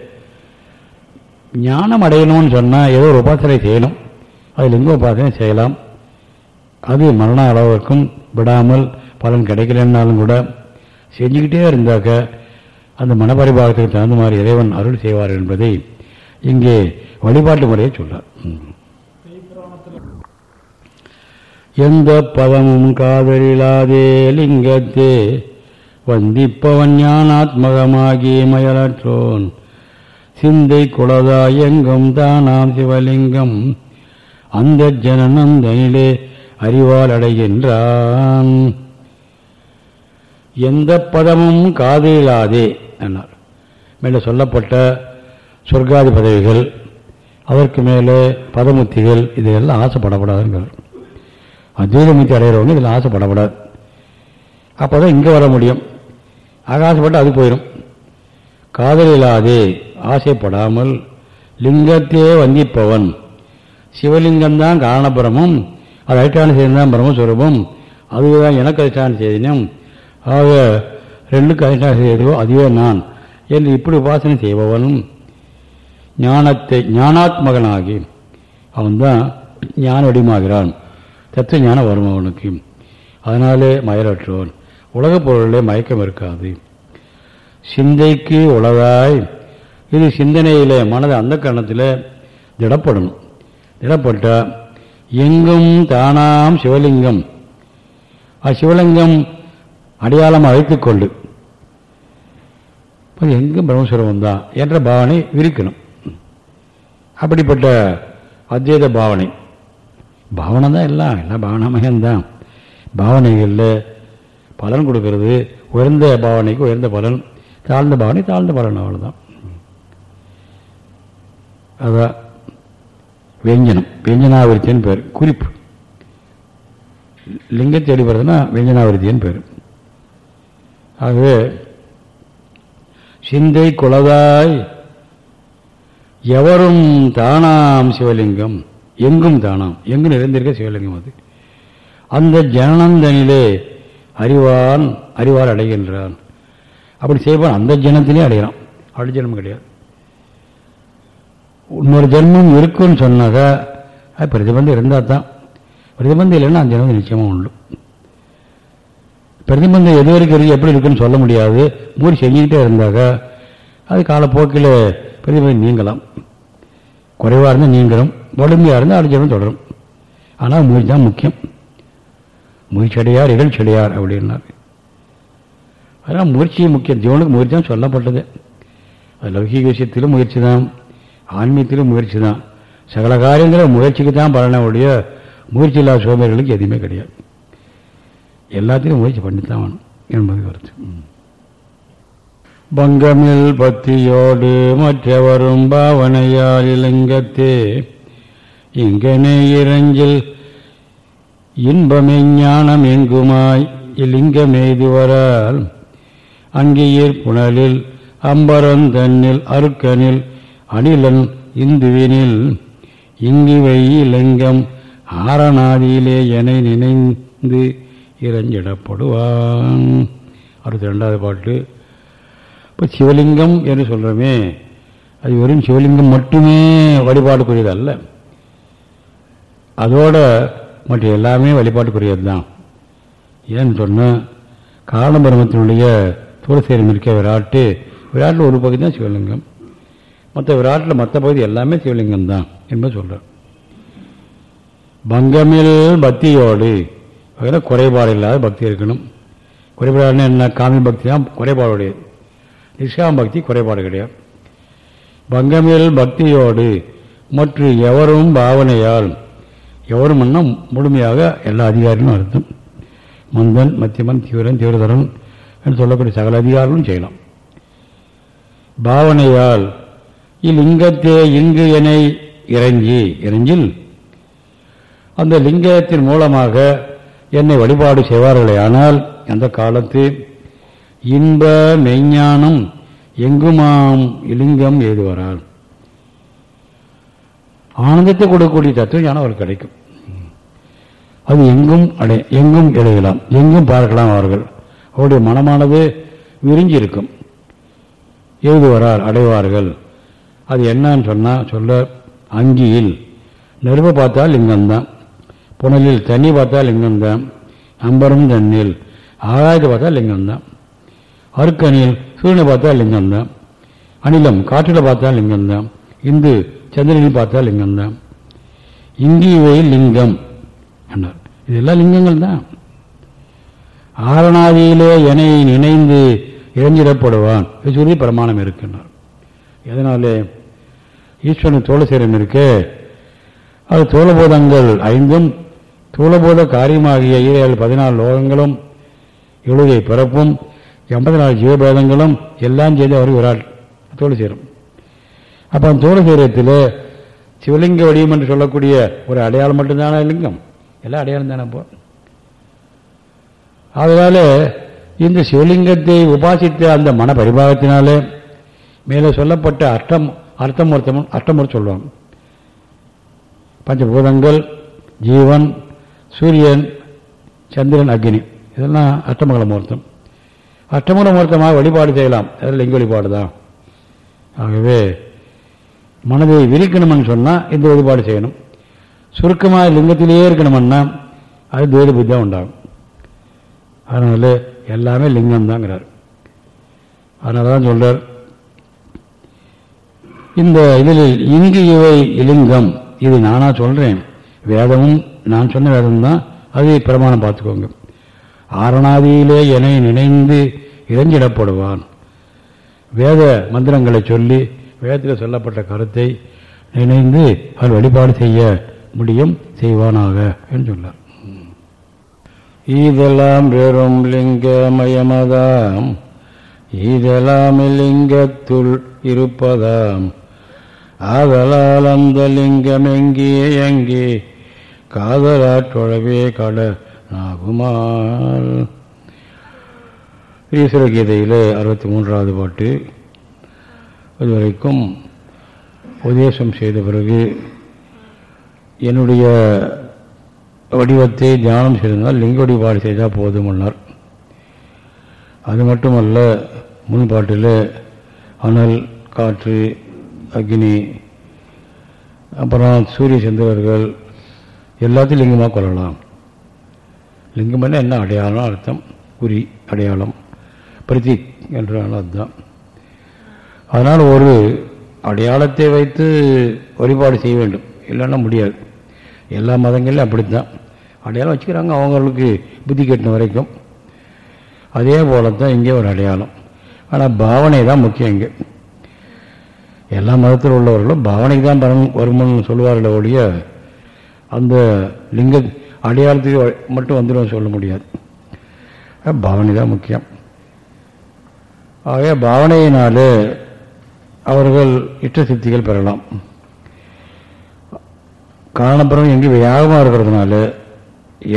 ஞானம் அடையணும்னு சொன்னால் ஏதோ ஒரு உபாசனை செய்யணும். அது லிங்க உபாசனை செய்யலாம். அது மரண அளவுக்கும் விடாமல் பலன் கிடைக்கலன்னாலும் கூட செஞ்சுக்கிட்டே இருந்தாக்க அந்த மனப்பரிபாகத்துக்கு தகுந்த மாதிரி இறைவன் அருள் செய்வார் என்பதை இங்கே வழிபாட்டு முறையை சொல்றார். எந்த பதமும் காதலிலாதே லிங்கத்தே. வந்திப்பவன் ஞானாத்மகமாகி மயலற்றோன். சிந்தை குலதா எங்கும் தானாம் சிவலிங்கம். அந்த ஜனனம் தனிலே அறிவால் அடைகின்றான் எந்த பதமும் காதலிலாதே என்னார் மேலே சொல்லப்பட்ட சொர்க்காதி பதவிகள் அதற்கு மேலே பதமுத்திகள் இதையெல்லாம் ஆசைப்படப்படாதுங்கிறார் அத்வைதமுத்தி அடைகிறவங்க இதில் ஆசைப்படப்படாது. அப்போ தான் இங்கே வர முடியும். ஆகாசப்பட்டு அது போயிடும். காதலில்லாதே ஆசைப்படாமல் லிங்கத்தையே வந்திப்பவன். சிவலிங்கம்தான் காரணபுரமும் அது அதிஷ்டான செய்தான் பிரம்மஸ்வரூபம். அதுதான் எனக்கு அதிஷ்டான செய்தினம் ஆக ரெண்டுக்கு அதிஷ்டான செய்தோ அதுவே நான் என்று இப்படி உபாசனை செய்பவனும் ஞானத்தை ஞானாத்மகனாகி அவன்தான் ஞான வடிமாகிறான் தத்துவ ஞானம் வரும் அவனுக்கு. அதனாலே மயலற்றோன் உலகப் பொருளே மயக்கம் இருக்காது. சிந்தைக்கு உலகாய் இது சிந்தனையிலே மனது அந்த கரணத்தில் திடப்படணும். திடப்பட்டால் எங்கும் தானாம் சிவலிங்கம். அது சிவலிங்கம் அடையாளம் அழைத்துக் கொண்டு. எங்கும் பிரம்மஸ்வரூபம் தான் என்ற பாவனை விரிக்கணும். அப்படிப்பட்ட அத்வைத பாவனை. பாவனை தான் எல்லாம் எல்லாம் பாவனமயம்தான் பாவனைகளில் பலன் கொடுக்கறது. உயர்ந்த பாவனைக்கு உயர்ந்த பலன். தாழ்ந்த பாவனை தாழ்ந்த பலன் அவ்வளோதான் அதான் வெஞ்சனம் வெஞ்சனாவிருத்தின்னு பேர். குறிப்பு. லிங்கத்தை அடிப்படுறதுன்னா வெஞ்சனாவிருத்தின்னு பேர். ஆகவே சிந்தை குலதாய் எவரும் தானாம் சிவலிங்கம். எங்கும் தானாம். எங்கும் நிறைந்திருக்க சிவலிங்கம் அது. அந்த ஜனந்தனிலே அறிவான் அறிவால் அடைகின்றான். அப்படி செய்வான் அந்த ஜனத்திலே அடைகிறான். அப்படி ஜென்மம் கிடையாது. இன்னொரு ஜென்மம் இருக்குன்னு சொன்னாக்கா அது பிரதிபந்தம் இருந்தால் தான். பிரதிபந்தம் இல்லைன்னா அந்த ஜென்மம் நிச்சயமாக உண்டு. பிரதிபந்தம் எது வரைக்கும் இருக்கு எப்படி இருக்குன்னு சொல்ல முடியாது. மூடி செஞ்சுக்கிட்டே இருந்தாக்கா அது காலப்போக்கில் பிரதிபந்தம் நீங்கலாம். குறைவாக இருந்தால் நீங்களும் வலிமையாக இருந்தால் அடுத்த தொடரும். ஆனால் முயற்சி தான் முக்கியம். முயற்சியடையார் இகழ்ச்சியடையார் அப்படின்னார். அதனால் முயற்சி முக்கியம். ஜீவனுக்கு முயற்சி தான் சொல்லப்பட்டது. அது லௌகிக விஷயத்திலும் முயற்சி தான். ஆன்மீகத்திலும் முயற்சி தான். சகல காரியங்களும் முயற்சிக்கு தான் பலனை ஒழிய முயற்சி இல்லாத சோதனைகளுக்கு எதுவுமே கிடையாது. எல்லாத்திலும் முயற்சி பண்ணித்தான் வேணும் என்பது கருத்து. பங்கமில் பக்தியோடு மற்றவரும் பாவனையால் இலங்கத்தே. இங்கனே இறஞ்சில் இன்பமே ஞானம் எங்குமாய் இலிங்கமெய்துவரால் அங்கேயே புனலில் அம்பரந்தன்னில் அருக்கனில் அணிலன் இந்துவினில். இங்கிவை இலங்கம் ஆரணாதியிலே என நினைந்து இறஞ்சிடப்படுவான். அடுத்த ரெண்டாவது பாட்டு. இப்போ சிவலிங்கம் என்று சொல்கிறோமே அது வெறும் சிவலிங்கம் மட்டுமே வழிபாடுக்குரியது அல்ல. அதோட மற்ற எல்லாமே வழிபாட்டுக்குரியது தான் ஏன்னு சொன்னால் காரணபிரமத்தினுடைய தூரசேரம் இருக்க விராட்டு விராட்டில் ஒரு பகுதி தான் சிவலிங்கம். மற்ற விராட்டில் மற்ற பகுதி எல்லாமே சிவலிங்கம் தான் என்பது சொல்கிறார் பங்கமில் பக்தியோடு அதில் குறைபாடு இல்லாத பக்தி இருக்கணும். குறைபாடுன்னு என்ன? காமி பக்தி தான் குறைபாடுடையது. நிஷ்காம பக்தி குறைபாடு கிடையாது. பங்கமில் பக்தியோடு மற்ற எவரும் பாவனையால் எவரும் மன்னம் முழுமையாக எல்லா அதிகாரிகளும் அர்த்தம் மந்தன் மத்தியமன் தீவிரன் தீவிரதரன் என்று சொல்லக்கூடிய சகல அதிகாரங்களும் செய்யலாம். பாவனையால் இலிங்கத்தே இங்கு என இறங்கி இறங்கில் அந்த லிங்கத்தின் மூலமாக என்னை வழிபாடு செய்வார்களே ஆனால் அந்த காலத்து இன்ப மெய்ஞானம் எங்குமாம் இலிங்கம் ஏதுவரால். ஆனந்தத்தை கொடுக்கக்கூடிய தத்துவம் ஞானம் அவருக்கு கிடைக்கும். அது எங்கும் அடை எங்கும் எழுதலாம் எங்கும் பார்க்கலாம் அவர்கள். அவருடைய மனமானது விரிஞ்சி இருக்கும் எழுதுவரார் அடைவார்கள். அது என்னன்னு சொன்னால் சொல்ல அங்கியில். நெருப்பை பார்த்தால் லிங்கம்தான். புனலில் தண்ணி பார்த்தால் லிங்கம்தான். அம்பரம் தண்ணில். ஆகாயத்தை பார்த்தா லிங்கம்தான். அருக்கனில் சூரியனை பார்த்தா லிங்கம் தான். அனிலம் காற்றில் பார்த்தா லிங்கம் தான். இந்து சந்திரனில் பார்த்தா லிங்கம் தான். இங்கிவை லிங்கம் என்றார். இதெல்லாம் லிங்கங்கள் தான். ஆரணாதியிலே என்னை நினைந்து இறைஞ்சிடப்படுவான். சொல்லி பிரமாணம் இருக்கின்றார். எதனாலே? ஈஸ்வரன் தோளசேரம் இருக்கு. அது தோளபோதங்கள் ஐந்தும் தோளபோத காரியமாகிய ஈரேழு பதினாலு லோகங்களும் எழுதிய பிறப்பும் எண்பத்தி நாலு ஜீவபேதங்களும் எல்லாம் செய்து அவர் ஆள் தோல் சேரும். அப்போ அந்த தோல் சேரத்தில் சிவலிங்க வடிவம் என்று சொல்லக்கூடிய ஒரு அடையாளம் மட்டும்தானே லிங்கம்? எல்லாம் அடையாளம் தானே இப்போ அதனால இந்த சிவலிங்கத்தை உபாசித்த அந்த மன பரிபாகத்தினாலே மேலே சொல்லப்பட்ட அர்த்தம் அர்த்தமூர்த்தம் அர்த்தமுறை சொல்லுவாங்க. பஞ்சபூதங்கள் ஜீவன் சூரியன் சந்திரன் அக்னி. இதெல்லாம் அஷ்டமங்கல முகூர்த்தம் அஷ்டமூல முகூர்த்தமாக வழிபாடு செய்யலாம். அதில் லிங்க வழிபாடு தான். ஆகவே மனதை விரிக்கணும்னு சொன்னால் இந்த வழிபாடு செய்யணும். சுருக்கமாக லிங்கத்திலேயே இருக்கணும்னா அது துவைத புத்தியாக உண்டாகும். அதனால எல்லாமே லிங்கம் தாங்கிறார். அதனால தான் சொல்கிறார் இந்த இதில் இங்கு இவை இலிங்கம் இது நானா சொல்றேன். வேதமும் நான் சொன்ன வேதம் தான் அது பிரமாணம் பார்த்துக்கோங்க. ஆரணாதியிலே என நினைந்து இறைஞ்சிடப்படுவான். வேத மந்திரங்களை சொல்லி வேதத்தில் சொல்லப்பட்ட கருத்தை நினைந்து அவர் வழிபாடு செய்ய முடியும் செய்வானாக என்று சொன்னார். இதெல்லாம் வெறும் லிங்கமயமதாம். இதெல்லாம் லிங்கத்துள் இருப்பதாம். ஆதலால் அந்த லிங்கம் எங்கே? எங்கே காதலாற்றொழவே கட நாகுமால் ஈஸ்வர கீதையில் அறுபத்தி மூன்றாவது பாட்டு. இதுவரைக்கும் உபதேசம் செய்த பிறகு என்னுடைய வடிவத்தை தியானம் செய்திருந்தால் லிங்க வழிபாடு செய்தால் போதுமன்னார் அது மட்டுமல்ல முன்பாட்டில் அனல் காற்று அக்னி அப்புறம் சூரிய சந்திரர்கள் எல்லாத்தையும் லிங்கமாக கொள்ளலாம். லிங்கம் என்ன? அடையாளம் அர்த்தம். குறி அடையாளம். பிரதீக் என்றால் அதுதான். அதனால் ஒரு அடையாளத்தை வைத்து வழிபாடு செய்ய வேண்டும். இல்லைன்னா முடியாது. எல்லா மதங்கள்லையும் அப்படித்தான். அடையாளம் வச்சுக்கிறாங்க அவங்களுக்கு புத்தி கட்டின வரைக்கும். அதே போல தான் இங்கே ஒரு அடையாளம். ஆனால் பாவனை தான் முக்கியம் இங்கே. எல்லா மதத்தில் உள்ளவர்களும் பாவனைக்கு தான் பரம் வருமானு சொல்லுவார்களே ஒழிய அந்த லிங்க அடையாளத்துக்கு மட்டும் வந்துடும் சொல்ல முடியாது. பாவனை தான் முக்கியம். ஆகவே பாவனையினாலே அவர்கள் இஷ்ட சித்திகள் பெறலாம். காரணப்புறம் எங்கே வியாகமாக இருக்கிறதுனால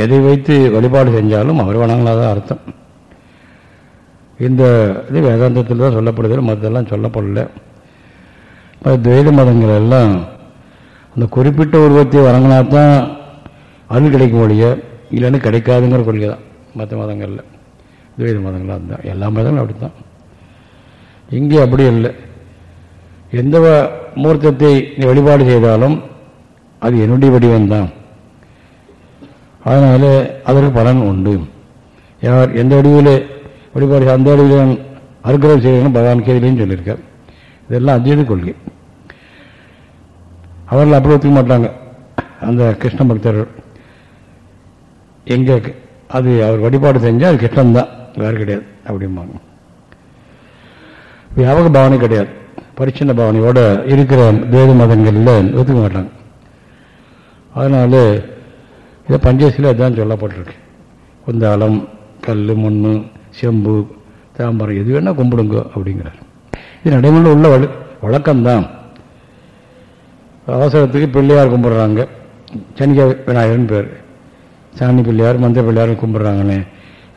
எதை வைத்து வழிபாடு செஞ்சாலும் அவர் வணங்கலாதான் அர்த்தம். இந்த இது வேதாந்தத்தில் தான் சொல்லப்படுது மற்றெல்லாம் சொல்லப்படல. துவைத மதங்கள் எல்லாம் அந்த குறிப்பிட்ட உருவத்தை வணங்கினா தான் அருள் கிடைக்கும் ஒழிய இல்லைன்னு கிடைக்காதுங்கிற கொள்கை தான் மற்ற மதங்களில். துவைத மதங்களாக இருந்தால் எல்லா மதங்களும் அப்படி தான் இங்கே அப்படி இல்லை. எந்த மூர்த்தத்தை நீ வழிபாடு செய்தாலும் அது என்னுடைய வடிவம்தான். அதனால் அதற்கு பலன் உண்டு. யார் எந்த வடிவில் வழிபாடு அந்த வடிவில் அறுக்கிறோம் செய்யணும் பகவான் கேதிலேன்னு சொல்லியிருக்கார். இதெல்லாம் அத்வைத கொள்கை. அவர்கள் அப்படி ஒத்துக்க மாட்டாங்க. அந்த கிருஷ்ண பக்தர்கள். எங்கே அது அவர் வழிபாடு செஞ்சால் அது கிட்டம்தான். வேறு கிடையாது. அப்படிம்பாங்க. வியாபக பாவனை கிடையாது. பரிச்சின்ன பாவனையோட இருக்கிற வேத மதங்களில் ஒத்துக்க மாட்டாங்க. அதனால இதை பஞ்சசில அதுதான் சொல்லப்பட்டிருக்கு. குந்தாலம் கல் மண் செம்பு தாம்பரம் எது வேணால் கும்பிடுங்க அப்படிங்கிறார். இது நடைமுறையில் உள்ள வழ வழக்கம்தான். அவசரத்துக்கு பிள்ளையார் கும்பிட்றாங்க. சனிக்க விநாயகர்னு பேர். சாணி பிள்ளையார் மந்திர பிள்ளையார் கும்பிட்றாங்கன்னு.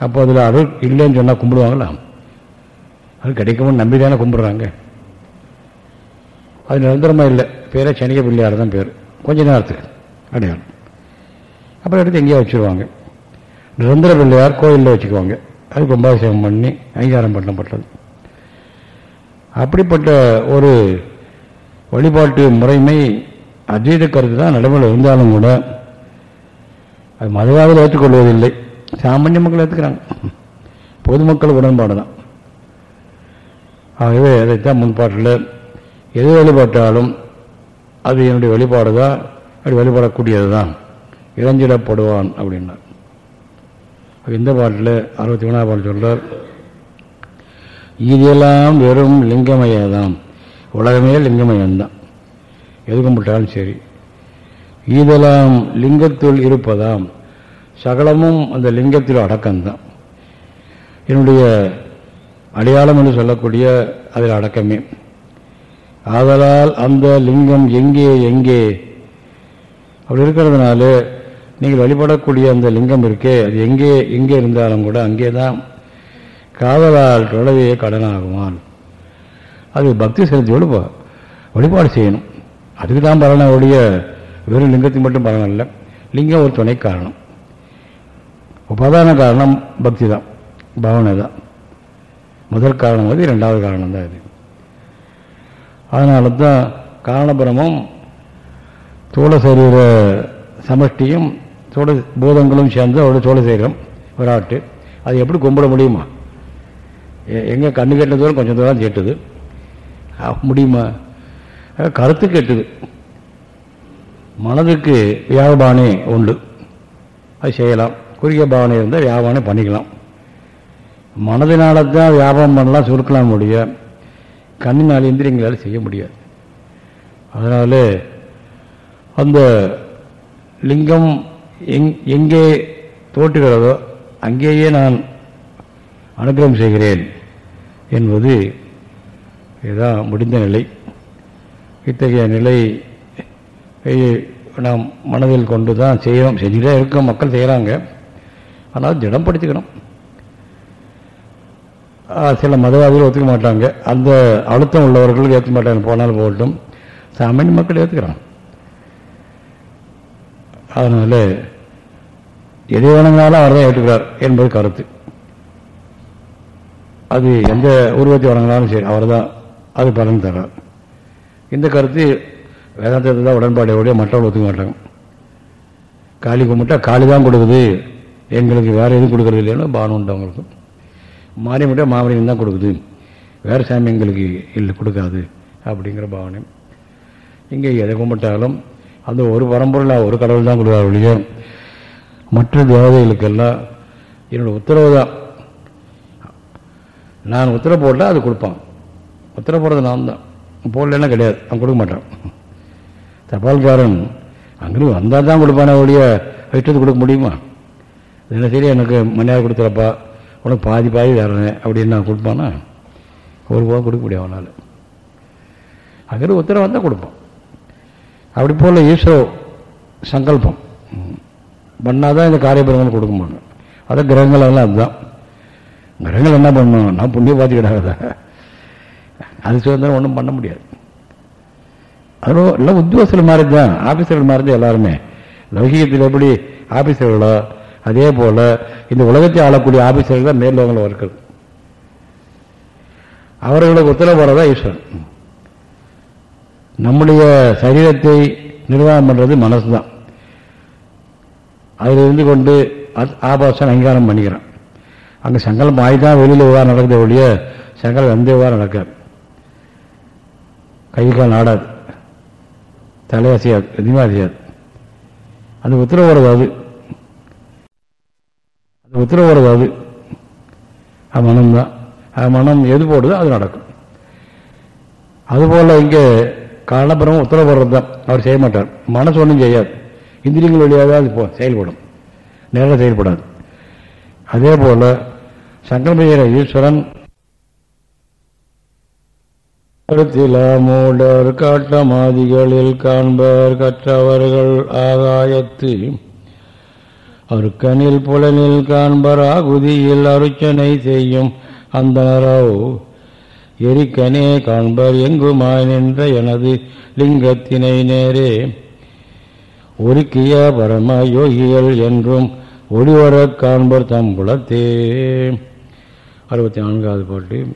அப்போ அதில் அருள் இல்லைன்னு சொன்னால் கும்பிடுவாங்களா? அது கிடைக்கும்னு நம்பி தானே கும்பிட்றாங்க. அது நிரந்தரமாக இல்லை. பேரே சனிக பிள்ளையார் தான் பேர். கொஞ்ச நேரத்துக்கு அடையாளம். அப்புறம் எடுத்து எங்கேயோ வச்சுருவாங்க. நிரந்தர பிள்ளையார் கோயிலில் வச்சுக்குவாங்க. அது கும்பாபிஷேகம் பண்ணி அங்கீகாரம் பண்ணப்பட்டது அப்படிப்பட்ட ஒரு வழிபாட்டு முறைமை அத்வைத கருத்து தான் நடைமுறையில் இருந்தாலும் கூட அது மதவாதில் ஏற்றுக்கொள்வதில்லை. சாமானிய மக்கள் ஏற்றுக்கிறாங்க பொதுமக்கள் உடன்பாடு தான். ஆகவே அதைத்தான் முன்பாட்டில் எது வழிபட்டாலும் அது என்னுடைய வழிபாடு தான் அப்படி வழிபடக்கூடியது தான். இறஞ்சிடப்படுவான் அப்படின்னார். இந்த பாட்டில் அறுபத்தி மூணாம் பாட்டு சொல்றார் இதெல்லாம் வெறும் லிங்கமயதான் உலகமே லிங்கமயம்தான். எது கும்பிட்டாலும் சரி. இதெல்லாம் லிங்கத்துள் இருப்பதாம். சகலமும் அந்த லிங்கத்தில் அடக்கம்தான். என்னுடைய அடையாளம் என்று சொல்லக்கூடிய அதில் அடக்கமே. ஆதலால் அந்த லிங்கம் எங்கே எங்கே? அப்படி இருக்கிறதுனால நீங்கள் வழிபடக்கூடிய அந்த லிங்கம் இருக்கே அது எங்கே எங்கே இருந்தாலும் கூட அங்கே தான் காதலால் தொலைவே கடனாகுமான். அது பக்தி செலுத்தியோடு வழிபாடு செய்யணும். அதுக்கு தான் பலன ஒழிய வெறும் லிங்கத்துக்கு மட்டும் பலன் இல்லை லிங்கம் ஒரு துணை காரணம். உபாதான காரணம் பக்தி தான். பாவனை தான். முதல் காரணம் வந்து ரெண்டாவது காரணம் தான் இது. அதனால தான் காரணபிரமும் தோள சரீர சமஷ்டியும் தோழ பூதங்களும் சேர்ந்து அவரோட தோள சரீரம் விராட்டு. அது எப்படி கும்பிட முடியுமா? எங்கே கண்ணு கெட்ட தூரம் கொஞ்சம் தூரம் கேட்டுது. முடியுமா? கருத்து கெட்டுது. மனதுக்கு வியாபானே உண்டு. அது செய்யலாம். குறுகிய பாவனை இருந்தால் வியாபாரம் பண்ணிக்கலாம். மனதினால தான் வியாபாரம் பண்ணலாம் சுருக்கலாம் முடிய. கண்ணினால் இந்திரியங்களால் செய்ய முடியாது. அதனால் அந்த லிங்கம் எங் எங்கே தோற்றுகிறதோ அங்கேயே நான் அனுகிரகம் செய்கிறேன் என்பது இதுதான் முடிந்த நிலை. இத்தகைய நிலை நாம் மனதில் கொண்டு தான் செய்யணும். செஞ்சுட்டே இருக்க மக்கள் செய்கிறாங்க ஆனால் திடப்படுத்திக்கணும் சில மதவாதிகள் ஒத்துக்க மாட்டாங்க. அந்த அழுத்தம் உள்ளவர்களுக்கு ஏற்க மாட்டாங்க. போனாலும் போகட்டும். சாமானிய மக்கள் ஏற்றுக்கிறான் அதனால எதை வேணுங்கனாலும் அவர் தான் ஏற்றுக்கிறார் என்பது கருத்து. அது எந்த உருவத்தை வணங்கினாலும் சரி அவர் தான் அது பலன் தர்றார். இந்த கருத்து வேதாந்தத்தில் தான் உடன்பாடு ஒழிய மற்றவர்கள் ஒத்துக்க மாட்டாங்க. காளி கும்பிட்டா காளி தான் கொடுக்குது. எங்களுக்கு வேறு எதுவும் கொடுக்குறது இல்லைன்னு பானம் உண்டு அவங்களுக்கு. மாறி மட்டும் மாமரியம் தான் கொடுக்குது. வேறு சாமி எங்களுக்கு இல்லை கொடுக்காது அப்படிங்கிற பாவனை இங்கே எதை கும்பிட்டாலும் அந்த ஒரு பரம்பொருள் ஒரு கடவுள் தான் கொடுக்காது ஒழிய மற்ற தேவதைகளுக்கெல்லாம் என்னோடய உத்தரவு தான். நான் உத்தரவு போட்டால் அது கொடுப்பான். உத்தரவு போடுறது நான் தான். போடலன்னா கிடையாது. அவன் கொடுக்க மாட்டான். தபால்காரன் அங்கேயும் வந்தால் தான் கொடுப்பானே ஒழிய இஷ்டத்துக்கு கொடுக்க முடியுமா? என்ன சரி எனக்கு மணியார் கொடுத்துறப்பா. உனக்கு பாதி பாதி தரேன் அப்படின்னு நான் கொடுப்பானா? ஒரு போக கொடுக்க முடியும் அவனால். அங்கே உத்தரவு வந்தால் கொடுப்பான் அப்படி போல் ஈஸ்வர சங்கல்பம். பண்ணாதான் இந்த காரியபுரங்கள் கொடுக்க முடியும். அதான் கிரகங்கள் எல்லாம் அதுதான். கிரகங்கள் என்ன பண்ணணும் நான் புண்ணிய பார்த்து அது சுதந்திரம் ஒன்றும் பண்ண முடியாது. அதுவும் எல்லாம் உத்தியோகத்தில் மாதிரி தான் ஆஃபீஸர்கள் மாதிரி தான் எல்லாருமே. லௌகிகத்தில் எப்படி ஆஃபீஸர்களோ அதே போல் இந்த உலகத்தை ஆளக்கூடிய ஆஃபீஸர்கள் தான் மேல்லோகங்களில் இருக்கிறது அவர்களுக்கு உத்தரவு போகிறதா ஈஸ்வரன். நம்முடைய சரீரத்தை நிர்வாகம் பண்ணுறது மனசு தான் அதில் இருந்து கொண்டு ஆபாசம் அங்கீகாரம் பண்ணிக்கிறான். அங்கே சங்கல்பம் ஆகி தான் வெளியில் விவகாரம் நடக்குது ஒழிய சங்கலம் எந்த விவகாரம் நடக்காது. கை கால் நாடாது. தலையசையாது எதுவுமே அசையாது அது உத்தரவு வருது அது அந்த அது. அது மனம்தான். அது மனம் எது போடுதோ அது நடக்கும். அதுபோல் இங்கே காரணபுரம் உத்தரவுறது தான் அவர் செய்ய மாட்டார். மனசு ஒன்றும் செய்யாது. இந்திரியங்கள் வழியாக அது போ செயல்படும். நேரில் செயல்படாது. அதே போல் சங்கல்ப ஈஸ்வரன் கருத்தில மூடர் காட்டமாதிகளில் காண்பர் கற்றவர்கள் ஆகாயத்து. அருக்கனில் புலனில் காண்பர் ஆகுதியில் அருச்சனை செய்யும் அந்தனரோ. எரிக்கனே காண்பர் எங்குமாய் நின்ற எனது லிங்கத்தினை நேரே. ஒருக்கிய பரம யோகிகள் என்றும் ஒளிவரக் காண்பர் தம் குலத்தே. அறுபத்தி நான்காவது பாட்டு.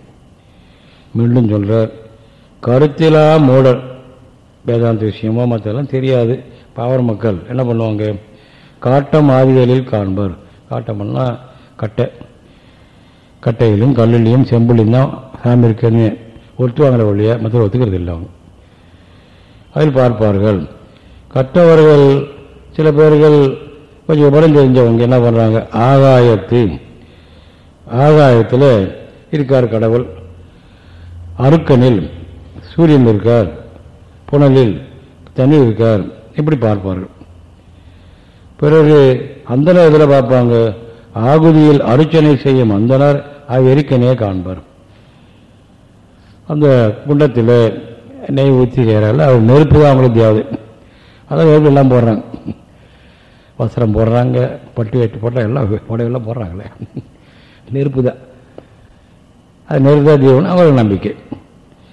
மீண்டும் சொல்றார். கருத்திலா மூடல். வேதாந்த விஷயமோ மற்றெல்லாம் தெரியாது. பாவர் மக்கள் என்ன பண்ணுவாங்க? காட்டம் ஆதிகளில் காண்பர். காட்டம்னா கட்டை. கட்டையிலும் கல்லிலையும் செம்பிலையும் தான் சாமி இருக்குன்னு ஒத்துவாங்கிற வழியை மற்ற ஒத்துக்கிறது இல்லை அவங்க. அதில் பார்ப்பார்கள். கற்றவர்கள் சில பேர்கள் கொஞ்சம் விவரம் தெரிஞ்சவங்க என்ன பண்ணுறாங்க ஆகாயத்து. ஆகாயத்தில் இருக்கார் கடவுள். அருக்கனில் சூரியன் இருக்கார் புனலில் தண்ணி இருக்கார் இப்படி பார்ப்பார்கள். பிறகு அந்தனர் இதில் பார்ப்பாங்க ஆகுதியில் அருச்சனை செய்யும் அந்தனர் எரிக்கனே காண்பார். அந்த குண்டத்தில் நெய் ஊற்றி செய்கிறாள் அவர் நெருப்பு தான் அவங்களுக்கு தேவை. அதான் நெருப்பு எல்லாம் போடுறாங்க. வஸ்திரம் போடுறாங்க பட்டு வெட்டு போட்டால் எல்லாம் புடவையெல்லாம் போடுறாங்களே. நெருப்பு தான். அது நெருப்பு தான் தீவனம் அவர்கள் நம்பிக்கை.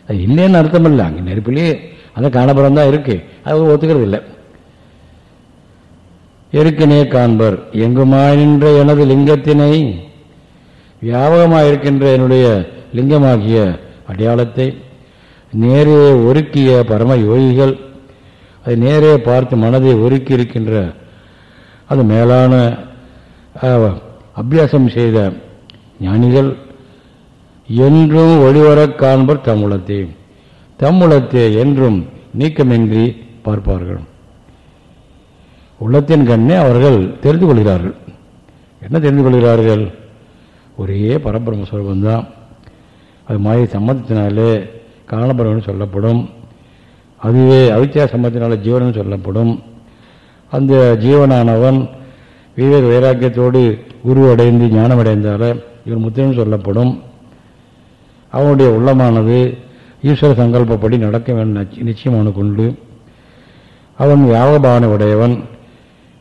அது இல்லைன்னு அர்த்தம் இல்லை அங்கே நெருப்புலேயே அந்த காணபுரம் தான் இருக்கு. அது ஒத்துக்கிறது இல்லை இருக்கனே காண்பர் எங்குமாய் நின்ற எனது லிங்கத்தினை? வியாபகமாக இருக்கின்ற என்னுடைய லிங்கமாகிய அடையாளத்தை நேரே ஒருக்கிய பரம யோகிகள் அதை நேரே பார்த்து மனதை ஒருக்கி இருக்கின்ற அது மேலான அபியாசம் செய்த ஞானிகள் என்றும் ஒளிவரக் காண்பர் தம்முளத்தை தம்முளத்தை என்றும் நீக்கமின்றி பார்ப்பார்கள். உள்ளத்தின் கண்ணே அவர்கள் தெரிந்து கொள்கிறார்கள். என்ன தெரிந்து கொள்கிறார்கள்? ஒரே பரபிரம சுரூபந்தான் அது மாய சம்மதத்தினாலே காரணபரம்னு சொல்லப்படும். அதுவே அவித்தியா சம்மத்தினால ஜீவன் சொல்லப்படும். அந்த ஜீவனானவன் விவேக வைராக்கியத்தோடு குருவடைந்து ஞானம் அடைந்தால இவன் முத்திரன் சொல்லப்படும். அவனுடைய உள்ளமானது ஈஸ்வர சங்கல்பப்படி நடக்க வேண்டும் நிச்சயமான கொண்டு அவன் யாவபாவனை உடையவன்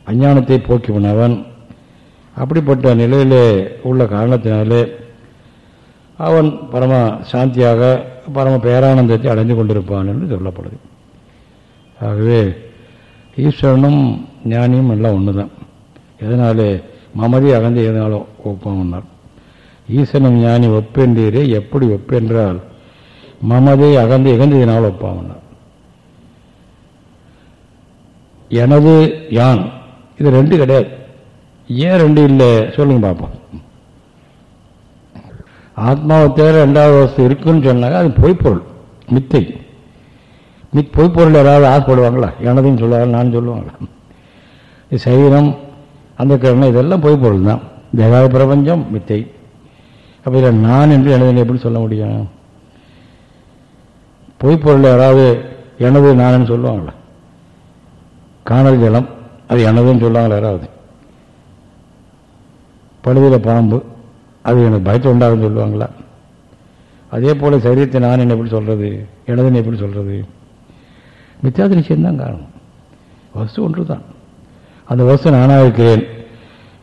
அஞ்ஞானத்தை போக்கிவினவன். அப்படிப்பட்ட நிலையிலே உள்ள காரணத்தினாலே அவன் பரம சாந்தியாக பரம பேரானந்தத்தை அடைந்து கொண்டிருப்பான் என்று சொல்லப்படுது. ஆகவே ஈஸ்வரனும் ஞானியும் எல்லாம் ஒன்று தான் எதனாலே மமதி அகந்து எதனாலும் ஒப்பாமன்னார் ஈசனும் ஞானி ஒப்பென்றீரே எப்படி ஒப்பென்றால் மமதை அகந்து இகந்ததினால் ஒப்பாமன்னார் எனது யான் இது ரெண்டு கிடையாது. ஏன் ரெண்டு இல்லை? சொல்லுங்க பார்ப்போம் ஆத்மாவை தேர ரெண்டாவது வசதி இருக்குன்னு சொன்னாங்க அது பொய்ப்பொருள் மித்தை. மித் பொய்ப்பொருள் யாராவது ஆசைப்படுவாங்களா? எனதுன்னு சொல்லுவாங்க நான் சொல்லுவாங்களா? இது சரீரம் அந்த கிழமை இதெல்லாம் பொய்ப்பொருள் தான் ஜெகாத பிரபஞ்சம் மித்தை. அப்போ இதில் நான் என்று எனது எப்படி சொல்ல முடியும்? பொய்ப்பொருள் யாராவது எனது நானுன்னு சொல்லுவாங்களா காணல் ஜலம் அது எனதுன்னு சொல்லுவாங்களா யாராவது. பழுதியில் பாம்பு அது எனக்கு பயத்தை உண்டாகுன்னு சொல்லுவாங்களா அதே போல் சரீரத்தை நான் என்ன எப்படி சொல்கிறது எனதுன்னு எப்படி சொல்கிறது மித்தியாத நிச்சயம்தான் காரணம். வஸ்து ஒன்று தான் அந்த வஸ்து நானாக இருக்கிறேன்.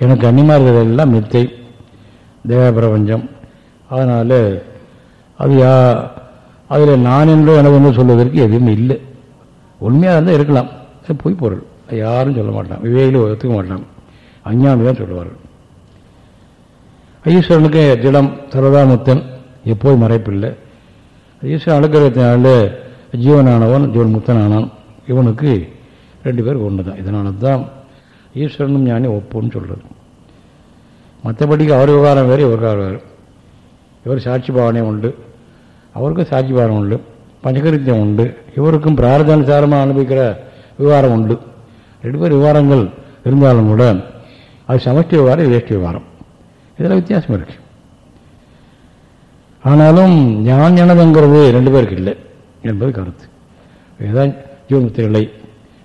எனக்கு அன்னிமா இருக்கிறதெல்லாம் மித்தை. தேவ பிரபஞ்சம் அதனால் அது யா அதில் நான் என்றோ எனது என்று சொல்வதற்கு எதுவும் இல்லை. உண்மையாக இருந்தால் இருக்கலாம். அது பொய் பொருள். யாரும் சொல்ல மாட்டான் விவேகில் ஒத்துக்க மாட்டான் அஞ்ஞானி தான் சொல்லுவார்கள். ஈஸ்வரனுக்கு திடம் சர்வதாமுத்தன் எப்போது மறைப்பில்லை. ஈஸ்வரன் அனுக்கிறதுனால ஜீவனானவன் ஜீவன் முத்தனானான் இவனுக்கு ரெண்டு பேருக்கு ஒன்று தான் இதனால தான் ஈஸ்வரனும் ஞானி ஒப்புன்னு சொல்கிறது மற்றபடிக்கு அவர் விவகாரம் வேறு இவர் விவகாரம் வேறு. இவர் சாட்சி பாவனை உண்டு. அவருக்கும் சாட்சி பாவனை உண்டு. பஞ்சகரித்தியம் உண்டு. இவருக்கும் பிரார்த்தானுசாரமாக அனுபவிக்கிற விவகாரம் உண்டு. ரெண்டு பேர் விவகாரங்கள் இருந்தாலும் கூட அது சமஷ்டி விவகாரம் வேஷ்டி விவகாரம். இதில் வித்தியாசம் இருக்கு. ஆனாலும் ஞான் எனதுங்கிறது ரெண்டு பேருக்கு இல்லை என்பது கருத்து. இதுதான் ஜீவமுத்திர நிலை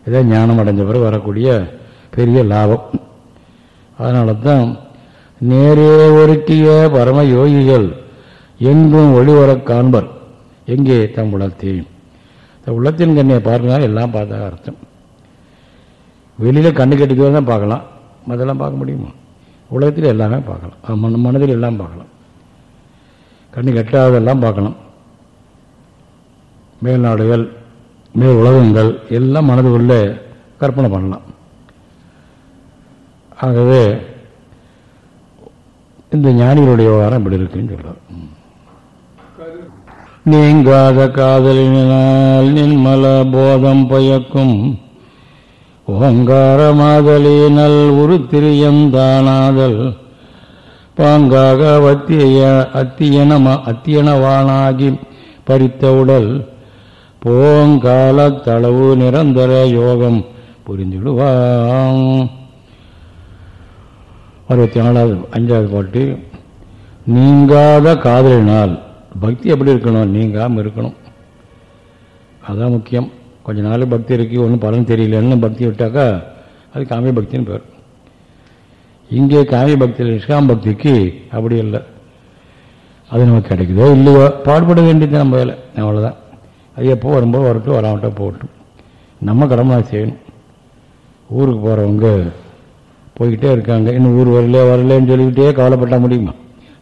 இதான் ஞானம் அடைஞ்ச பிறகு வரக்கூடிய பெரிய லாபம். அதனால தான் நேரே ஒருக்கிய பரம யோகிகள் எங்கும் ஒளிவரக் காண்பர். எங்கே தம் உலகத்தையும் உள்ளத்தின் கண்ணியை பார்க்கலாம் எல்லாம் பார்த்தா அர்த்தம். வெளியில் கண்ணு கட்டிக்கு தான் பார்க்கலாம். அதெல்லாம் பார்க்க முடியுமா? உலகத்தில் எல்லாமே பார்க்கலாம். மன மனதில் எல்லாம் பார்க்கலாம். கண்ணு கெட்டாதெல்லாம் பார்க்கலாம். மேல்நாடுகள் மேல் உலகங்கள் எல்லாம் மனதுக்குள்ளே கற்பனை பண்ணலாம். ஆகவே இந்த ஞானிகளுடைய விவகாரம் இப்படி இருக்குன்னு சொல்றார். நீங்காத காதலினால் நின்மல போதம் பயக்கும். ஓங்காரமாதலினல் உரு திரியந்தானாதல் பாங்காக வத்திய அத்தியனம அத்தியனவானாகி பறித்த உடல். போங்காலத்தளவு நிரந்தர யோகம் புரிந்துடுவாம். அறுபத்தி நாலாவது அஞ்சாவது பாட்டு நீங்காத காதலினால் பக்தி எப்படி இருக்கணும்? நீங்காமல் இருக்கணும். அதுதான் முக்கியம். கொஞ்ச நாள் பக்தி இருக்கு ஒன்றும் பலன் தெரியலன்னு பக்தி விட்டாக்கா அது காமிய பக்தின்னு பேர். இங்கே காமிய பக்தியில் இஸ்லாம் பக்திக்கு அப்படி இல்லை. அது நமக்கு கிடைக்குதோ இல்லையோ பாடுபட வேண்டியது நம்ம வேலை. அவ்வளோதான் அது எப்போ வரும்போது வரட்டும் வராமட்டோ போகட்டும். நம்ம கடமை செய்யணும். ஊருக்கு போகிறவங்க போய்கிட்டே இருக்காங்க. இன்னும் ஊர் வரல வரலன்னு சொல்லிக்கிட்டே கவலைப்பட்ட முடியுமா?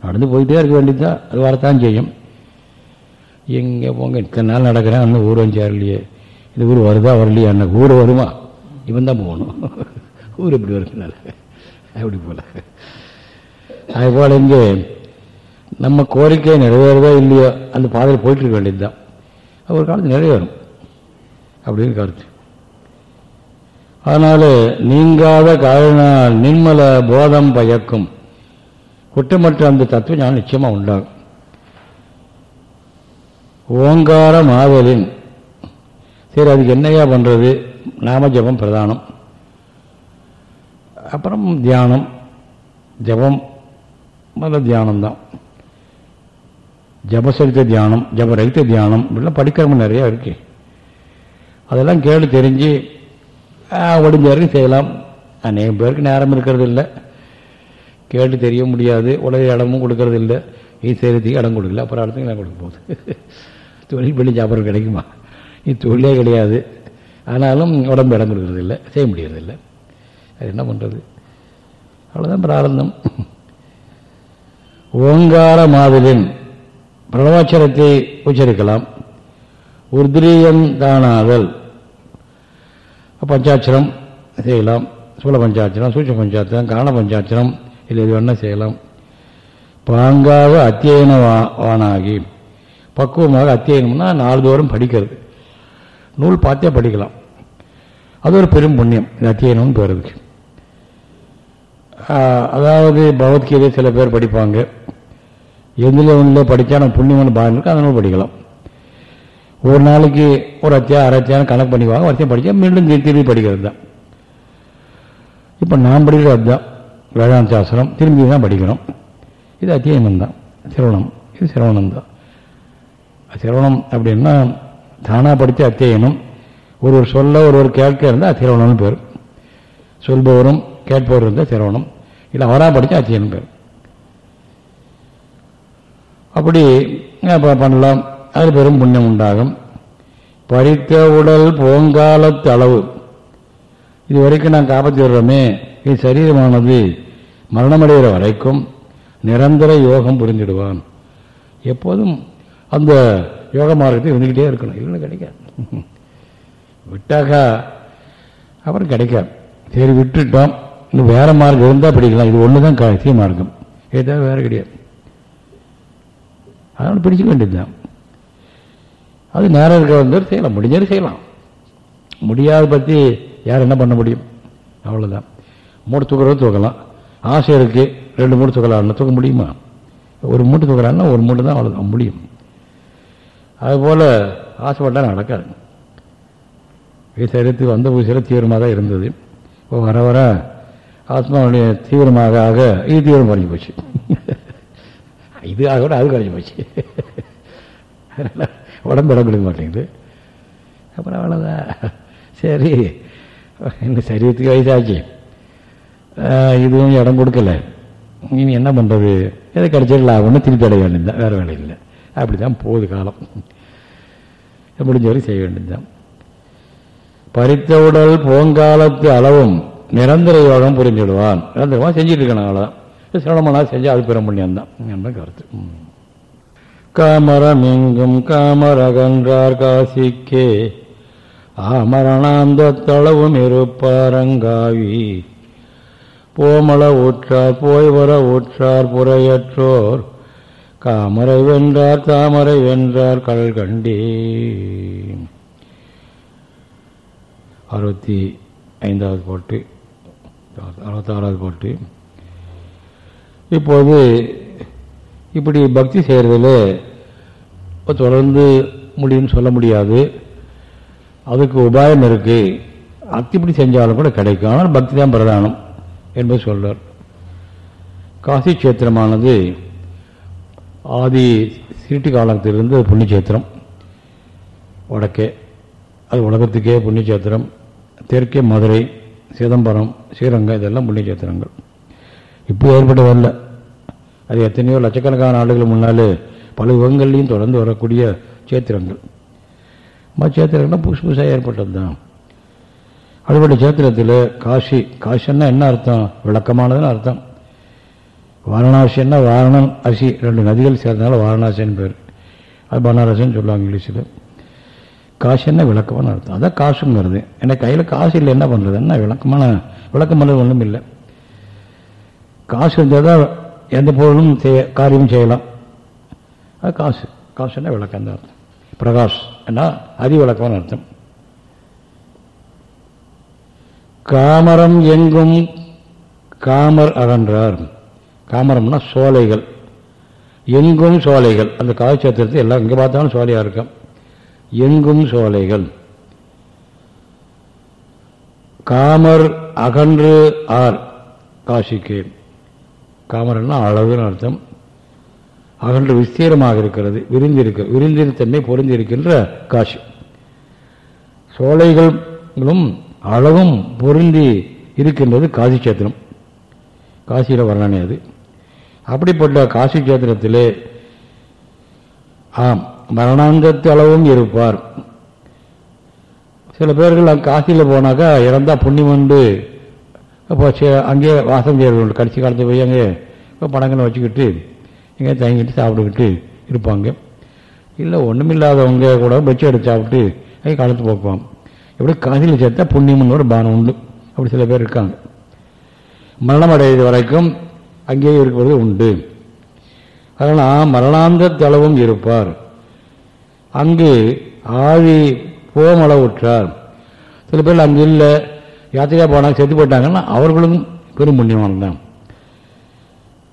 நடந்து போயிட்டே இருக்க வேண்டியதுதான். அது வரத்தான் செய்யும். எங்கே போங்க இத்தனை நாள் நடக்கிறேன் இன்னும் ஊர் வந்து சேரலையே. இந்த ஊர் வருதா வரலையா? என்ன ஊர் வருமா? இவன் தான் போகணும். ஊர் எப்படி வருதுனால? அப்படி போல. அது போல இங்கே நம்ம கோரிக்கை நிறைவேறதோ இல்லையோ அந்த பாதையில் போயிட்டு இருக்க வேண்டியது தான் ஒரு காலத்து நிறைவேறும். அப்படின்னு கருத்து. அதனால நீங்காத காரணால் நிர்மல போதம் பயக்கும். குற்றமற்ற அந்த தத்துவம் ஞானம் நிச்சயமாக உண்டாகும். ஓங்கார மாதலின். சரி அதுக்கு என்னையா பண்ணுறது நாம ஜபம் பிரதானம். அப்புறம் தியானம். ஜபம் முதல்ல தியானம்தான். ஜபசரித்த தியானம் ஜபரகித்த தியானம் இப்படிலாம் படிக்கிறவங்க நிறையா இருக்கு. அதெல்லாம் கேள்வி தெரிஞ்சு ஒடிஞ்ச வரைக்கும் செய்யலாம். அநேகம் பேருக்கு நேரம் இருக்கிறது இல்லை கேட்டு தெரிய முடியாது. உலக இடமும் கொடுக்கறது இல்லை இது செய்கிறதுக்கு இடம் கொடுக்கல. அப்புறம் இடத்துக்கு நான் கொடுக்க போகுது? தொழில் பண்ணி சாப்பிட்றது கிடைக்குமா? இது தொழிலே கிடையாது. ஆனாலும் உடம்பு இடம் கொடுக்கறது இல்லை செய்ய முடியறது இல்லை அது என்ன பண்ணுறது அவ்வளோதான் பிராரந்தம். ஓங்கார மாதிரின் பிரணவாச்சரத்தை உச்சரிக்கலாம். உர்திரியம் தானாதல். பஞ்சாட்சரம் செய்யலாம். சூழ பஞ்சாட்சரம் சூட்ச பஞ்சாட்சரம் காரண பஞ்சாட்சரம் இல்லை இது வேணால் செய்யலாம். பாங்காக அத்தியனவானாகி பக்குவமாக அத்தியனம்னா நாள்தோறும் படிக்கிறது. நூல் பார்த்தே படிக்கலாம். அது ஒரு பெரும் புண்ணியம் இந்த அத்தியனம்னு பேருக்கு. அதாவது பகவத்கீதை சில பேர் படிப்பாங்க. எதில் ஒன்றில் படித்தா நம்ம புண்ணியம்னு பாருங்க இருக்கு நூல் படிக்கலாம். ஒரு நாளைக்கு ஒரு அத்தியாயம் அரை அத்தியாயம் கணக்கு பண்ணிக்குவாங்க வருஷம் படித்தா மீண்டும் திருப்பி படிக்கிறது தான். இப்போ நான் படிக்கிறது அதுதான் வேதாந்த சாஸ்திரம் திரும்பி தான் படிக்கணும். இது அத்தியாயம் தான். சிரவணம். இது சிரவணம் தான். சிரவணம் அப்படின்னா தானாக படித்த அத்தியனம் ஒரு ஒரு சொல்ல ஒரு ஒரு கேட்க இருந்தால் சிரவணம்னு பேர். சொல்பவரும் கேட்பவரும் இருந்தால் சிரவணம். இல்லை அவராக படித்தா அத்தியனம் பேர். அப்படி பண்ணலாம்? அது பெரும் புண்ணியம் உண்டாகும். பறித்த உடல் போங்காலத்து அளவு இது வரைக்கும் நான் காப்பாற்றி வர்றோமே இது சரீரமானது மரணமடைகிற வரைக்கும் நிரந்தர யோகம் புரிஞ்சிடுவான். எப்போதும் அந்த யோக மார்க்கத்தை இருந்துக்கிட்டே இருக்கணும். இல்லைன்னு கிடைக்காது. விட்டாக்கா அப்புறம் கிடைக்காது. சரி விட்டுட்டோம். இன்னும் வேறு மார்க்கம் இருந்தால் பிடிக்கலாம். இது ஒன்று தான் கடைசி மார்க்கம் இதுதான் வேறு கிடையாது. அதனால் பிடிச்சிக்க வேண்டியது தான் அது நேரம் இருக்க வந்து செய்யலாம். முடிஞ்சது செய்யலாம். முடியாத பற்றி யார் என்ன பண்ண முடியும்? அவ்வளோதான் மூணு தூக்குறது தூக்கலாம். ஆசை இருக்குது ரெண்டு மூணு தூக்கலாம்னு தூக்க முடியுமா? ஒரு மூட்டை தூக்கலான்னா ஒரு மூட்டை தான் அவ்வளோதான் முடியும். அதுபோல் ஆசைப்பட்டால் நடக்காது. சரீரத்துக்கு வந்த புதுசில் தீவிரமாக தான் இருந்தது. இப்போ வர வர ஆத்மாவுடைய தீவிரமாக ஆக இது தீவிரம் குறைஞ்சி போச்சு. இது ஆக விட அது குறைஞ்சி போச்சு. உடம்பு இடம் கொடுக்க மாட்டேங்குது. அப்புறம் அவ்வளோதான் சரி. இன்னும் சரீரத்துக்கு வயசாச்சு. இதுவும் இடம் கொடுக்கல. இனி என்ன பண்ணுறது எதை கிடைச்சது லாபம்னு திருப்பி அடைய வேண்டியதுதான் வேறு வேலை இல்லை. அப்படி தான் போகுது காலம். முடிஞ்ச வரைக்கும் செய்ய வேண்டியதுதான். பறித்த உடல் போங்காலத்து அளவும் நிரந்தர யோகம் புரிஞ்சிடுவான். நிரந்தரமாக செஞ்சுட்டு இருக்கணும் அவ்வளோதான் சிரமனா செஞ்சால் அது பெற முடியும் தான் என்ன கருத்து காமரமெங்கும் காமரகன்றார் காசிக்கே. ஆமரணாந்த தளவும் இருப்பாரங்காவி. போமள ஊற்றார் போய் வர ஊற்றார் புறையற்றோர். காமரை வென்றார் தாமரை வென்றார் கல்கண்டே. அறுபத்தி ஐந்தாவது பாட்டு அறுபத்தாறாவது பாட்டு. இப்போது இப்படி பக்தி செய்கிறதுல தொடர்ந்து முடியும்னு சொல்ல முடியாது. அதுக்கு உபாயம் இருக்குது அத்திப்படி செஞ்சாலும் கூட கிடைக்கும். ஆனால் பக்தி தான் பிரதானம் என்பது சொல்றார். காசி கஷேத்திரமானது ஆதி சீட்டு காலத்திலிருந்து புண்ணியக்ஷேத்திரம். வடக்கே. அது உலகத்துக்கே புண்ணியக்ஷேத்திரம். தெற்கே மதுரை சிதம்பரம் ஸ்ரீரங்கம் இதெல்லாம் புண்ணியக்ஷேத்திரங்கள். இப்போ ஏற்பட்டதல்ல. அது எத்தனையோ லட்சக்கணக்கான ஆண்டுகள் முன்னால் பல யுகங்கள்லையும் தொடர்ந்து வரக்கூடிய சேத்திரங்கள் மச்சேத்திரங்கள்லாம் புதுசு புதுசாக ஏற்பட்டது தான் அதுபடி சேத்திரத்தில் காசி காசின்னா என்ன அர்த்தம்? விளக்கமானதுன்னு அர்த்தம். வாரணாசின்னா வாரணம் அசி ரெண்டு நதிகள் சேர்ந்தனால வாரணாசின்னு பேர். அது பனாரசின்னு சொல்லுவாங்க இங்கிலீஷில். காசுன்னா விளக்கமான அர்த்தம்? அதான் காசுங்கிறது ஏன்னா கையில் காசு இல்லை என்ன பண்ணுறது என்ன விளக்கமான விளக்கம் பண்ணுறது ஒன்றும் இல்லை காசு இருந்தால் தான் எந்த பொருளும் செய்ய காரியமும் செய்யலாம். அது காசு. காசுன்னா விளக்கம் தான் அர்த்தம்? பிரகாஷ் என்ன? அதி விளக்கமான அர்த்தம். காமரம் எங்கும் காமர் அகன்றார். காமரம்னா சோலைகள். எங்கும் சோலைகள். அந்த காய்ச்சத்திரத்தை எல்லாம் எங்கே பார்த்தாலும் சோலையாக இருக்கும். எங்கும் சோலைகள். காமர் அகன்று ஆர். காசிக்கு. காமரன்னா அழகுன்னு அர்த்தம். அகன்று விஸ்தீரமாக இருக்கிறது விரிந்திருக்க விரிந்திருத்தன்மை பொருந்திருக்கின்ற காசி சோலைகளும் அளவும் பொருந்தி இருக்கின்றது காசி சேத்திரம் காசியில் வர்ணனை அது. அப்படிப்பட்ட காசி சேத்திரத்திலே ஆம் மரணாந்தத்து அளவும் இருப்பார். சில பேர்கள் காசியில் போனாக்கா இறந்தால் புண்ணியம் வந்து அப்போ அங்கேயே வாசம் செய்யறது கடைசி காலத்தில் போய் அங்கே இப்போ படங்களை வச்சுக்கிட்டு இங்கே தங்கிட்டு சாப்பிட்டுக்கிட்டு இருப்பாங்க. இல்லை ஒன்றுமில்லாதவங்க கூட வச்சு எடுத்து சாப்பிட்டு அங்கே காலத்து போக்குவான் எப்படி காதில் சேர்த்தா புண்ணியம்னு ஒரு பானம் உண்டு. அப்படி சில பேர் இருக்காங்க. மரணம் அடைவது வரைக்கும் அங்கேயே இருக்கிறது உண்டு. அதனால் மரணாந்த தளவும் இருப்பார். அங்கு ஆவி போமளவுற்றார் சில பேர் அங்கே இல்லை. யாத்திரையாக போனாங்க செத்து போயிட்டாங்கன்னா அவர்களும் பெரும் புண்ணியமானது தான்.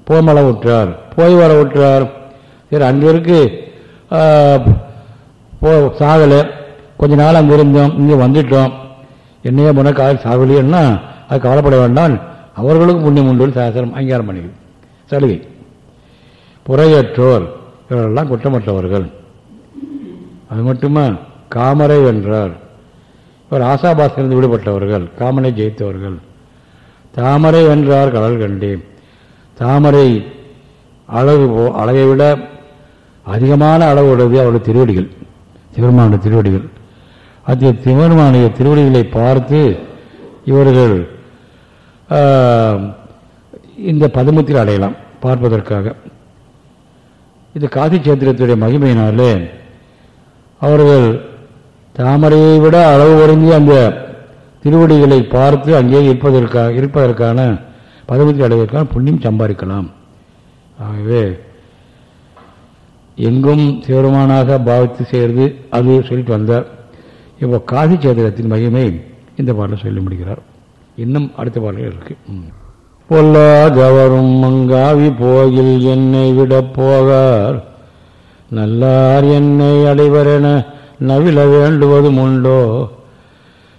போமலை விட்டார் போய் வர விட்டார் சரி அங்கே இருக்கு போ சாகலை. கொஞ்ச நாள் அங்கே இருந்தோம் இங்கே வந்துட்டோம். என்னையே போனால் கால் சாகலையன்னா அது கவலைப்பட வேண்டாம். அவர்களுக்கும் புண்ணியம் உண்டு சாஸ்திரம் அங்கீகாரம் பண்ணிக்கு சலுகை. புறையற்றோர் இவரெல்லாம் குற்றமற்றவர்கள். அது மட்டுமா? காமரை வென்றார். இவர் ஆசாபாசிலிருந்து விடுபட்டவர்கள் காமனை ஜெயித்தவர்கள். தாமரை வென்றார் கடல் கண்டே. தாமரை அழகு போ அழகை விட அதிகமான அளவு உடையது அவருடைய திருவடிகள் சிவருமானுடைய திருவடிகள். அது சிவருமானுடைய திருவடிகளை பார்த்து இவர்கள் இந்த பதமத்தில் அடையலாம் பார்ப்பதற்காக. இது காசி சேத்திரத்துடைய மகிமையினாலே அவர்கள் தாமரையை விட அளவு குறைந்து அந்த திருவடிகளை பார்த்து அங்கே இருப்பதற்காக இருப்பதற்கான பதவிக்கு அடைவதற்கான புண்ணியம் சம்பாதிக்கலாம். ஆகவே எங்கும் சிவருமானாக பாவித்து செய்கிறது அது சொல்லிட்டு வந்தார். இப்போ காசி சேத்திரத்தின் மகிமை இந்த பாடலில் சொல்லி முடிக்கிறார். இன்னும் அடுத்த பாடல்கள் இருக்கு. பொல்லாதவரும் மங்காவி போகில் என்னை விட போகார் நல்லார் என்னை அடைவரென நவில வேண்டுவதும் உண்டோ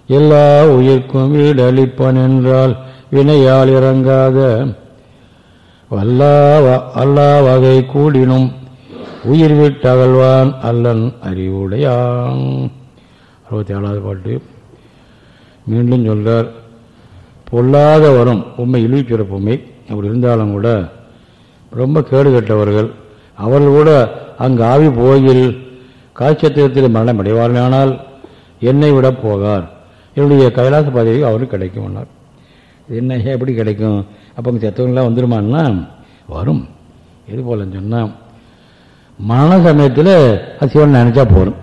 எல்லா உயிர்க்கும் வீடளிப்பன் என்றால் வினையால் இறங்காத வல்லா அல்லா வகை கூடினும் உயிர் விட்டகழ்வான் அல்லன் அறிவுடையான். அறுபத்தி ஏழாவது பாட்டு. மீண்டும் சொல்றார் பொல்லாத வரும் உண்மை இழிவுச்சிறப்பு சிறப்புமை அப்படி இருந்தாலும் கூட ரொம்ப கேடு கெட்டவர்கள் அவர்கள் கூட அங்கு ஆவி போகில் காய்ச்சத்திரத்தில் மரணம் அடைவார்களானால் என்னை விட போகார். என்னுடைய கைலாச பதவி அவருக்கு கிடைக்கும் என்ன எப்படி கிடைக்கும்? அப்போ அங்கே செத்தவங்களாம் வந்துருமான்னா? வரும். எது போலன்னு சொன்னால் மரண சமயத்தில் அது சிவன் நினைச்சா போதும்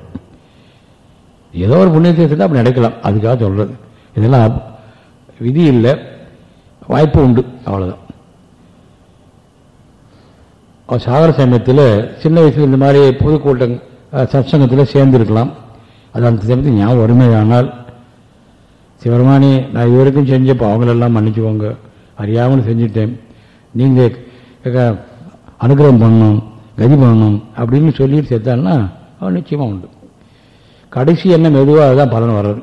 ஏதோ ஒரு புண்ணியத்தை சேர்த்து அப்படி நடக்கலாம். அதுக்காக சொல்றது. இதெல்லாம் விதி இல்லை. வாய்ப்பு உண்டு. அவ்வளோதான் அவர் சாகர சமயத்தில் சின்ன வயசுல இந்த மாதிரி பொதுக்கூட்டம் சத்சங்கத்தில் சேர்ந்துருக்கலாம். அது அந்த சமயத்தில் ஞாபகம் வறுமையானால் சிவருமானி நான் இதுவரைக்கும் செஞ்சப்போ அவங்களெல்லாம் மன்னிச்சுக்கோங்க. அறியாமல் செஞ்சுட்டேன். நீங்கள் அனுகிரகம் பண்ணணும் கதி பண்ணணும் அப்படின்னு சொல்லிட்டு சேர்த்தான்னா அவன் நிச்சயமாக உண்டு. கடைசி என்ன மெதுவாக தான் பலன் வர்றது.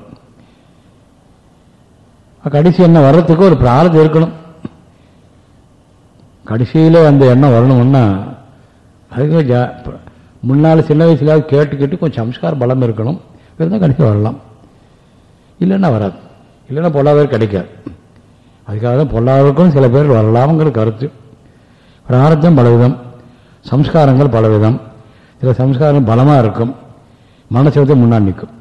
கடைசி எண்ணம் வர்றதுக்கு ஒரு பிராரதம் இருக்கணும். கடைசியில் அந்த எண்ணம் வரணும்னா அதுக்கு ஜா முன்னால் சின்ன வயசுல கேட்டு கேட்டு கொஞ்சம் சம்ஸ்கார பலம் இருக்கணும். இருந்தால் கண்டிப்பாக வரலாம். இல்லைன்னா வராது. இல்லைன்னா பொல்லாதவர் கிடைக்காது. அதுக்காக தான் பொல்லாதவருக்கும் சில பேர் வரலாம்ங்கிற கருத்து. பிராரத்தம் பலவிதம். சம்ஸ்காரங்கள் பலவிதம். சில சம்ஸ்காரம் பலமாக இருக்கும். மனசத்தை முன்னாடி நிற்கும்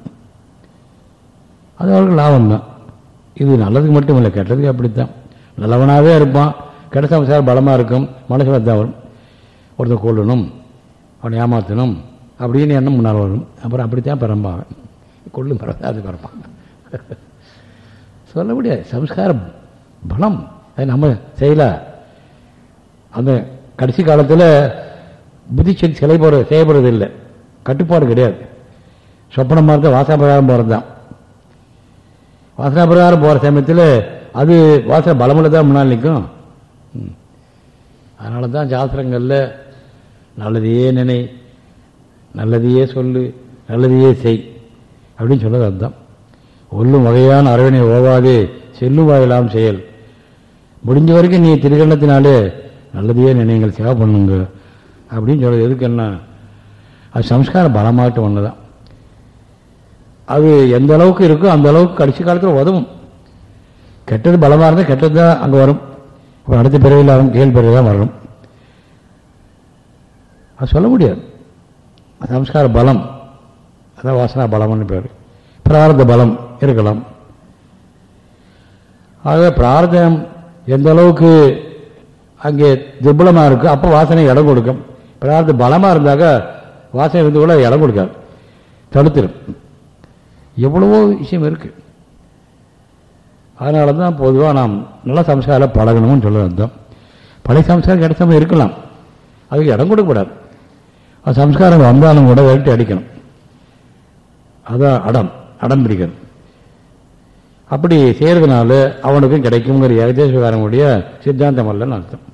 அது அவருக்கு லாபம் தான். இது நல்லதுக்கு மட்டும் இல்லை கெட்டதுக்கு அப்படித்தான். நல்லவனாகவே இருப்பான். கெட்ட சம்ஸ்காரம் பலமாக இருக்கும். மனசில் தான் வரும். ஒருத்தர் கொள்ளணும் அவனை ஏமாற்றணும் அப்படின்னு எண்ணம் முன்னால் வரும். அப்புறம் அப்படித்தான் பிறம்பாங்க கொள்ளும் பரவாயில்ல அது பிறப்பாங்க சொல்ல முடியாது. சம்ஸ்கார பலம். அது நம்ம செய்யல அந்த கடைசி காலத்தில் புத்திச்சக்தி சிலை போகிற செய்யப்படுறது இல்லை. கட்டுப்பாடு கிடையாது. சொப்பனமாக இருந்தால் வாசன பிரகாரம் போகிறது தான் வாசன பிரகாரம் போகிற சமயத்தில் அது வாசனை பலமுள்ள தான் முன்னால் நிற்கும். அதனால தான் சாஸ்திரங்களில் நல்லதையே நினை நல்லதையே சொல்லு நல்லதையே செய் அப்படின்னு சொன்னது அதுதான் ஒல்லும் வகையான அரவணை ஓவாதே செல்லும் வாயிலாம் செயல். முடிஞ்ச வரைக்கும் நீ திருக்கணத்தினாலே நல்லதையே நினைங்கள் சேவை பண்ணுங்க அப்படின்னு சொல்கிறது எதுக்கு என்ன? அது சம்ஸ்காரம் பலமாகிட்ட ஒன்று தான் அது எந்த அளவுக்கு இருக்கோ அந்த அளவுக்கு கடைசி காலத்தில் உதவும் கெட்டது பலமாக இருந்தால் கெட்டது தான் அங்கே வரும். இப்போ அடுத்த பிறவியில் அவன் கேள்வி பிறகு தான் வரணும். அது சொல்ல முடியாது. சம்ஸ்கார பலம். அதான் வாசனா பலம்னு பேர். பிரார்த்த பலம் இருக்கலாம். ஆகவே பிரார்த்தம் எந்த அளவுக்கு அங்கே துர்பலமாக இருக்கும் அப்போ வாசனை இடம் கொடுக்கும். பிரார்த்த பலமாக இருந்தாக்க வாசனை இருந்து கூட இடம் கொடுக்காது. தடுத்துடும் எவ்வளவோ விஷயம் இருக்கு. அதனால தான் பொதுவாக நாம் நல்ல சம்ஸ்காரம் பழகணும்னு சொல்ல வந்தோம் பழைய சம்ஸ்காரம் கிடைச்சவங்க இருக்கலாம். அதுக்கு இடம் கொடுக்கக்கூடாது. அது சம்ஸ்காரம் வந்தாலும் கூட விரட்டி அடிக்கணும் அதான் அடம் அடம் பிடிக்கணும் அப்படி செய்கிறதுனால அவனுக்கும் கிடைக்குங்கிற ஏகதேசகாரனுடைய சித்தாந்தம் அல்லன்னு அர்த்தம்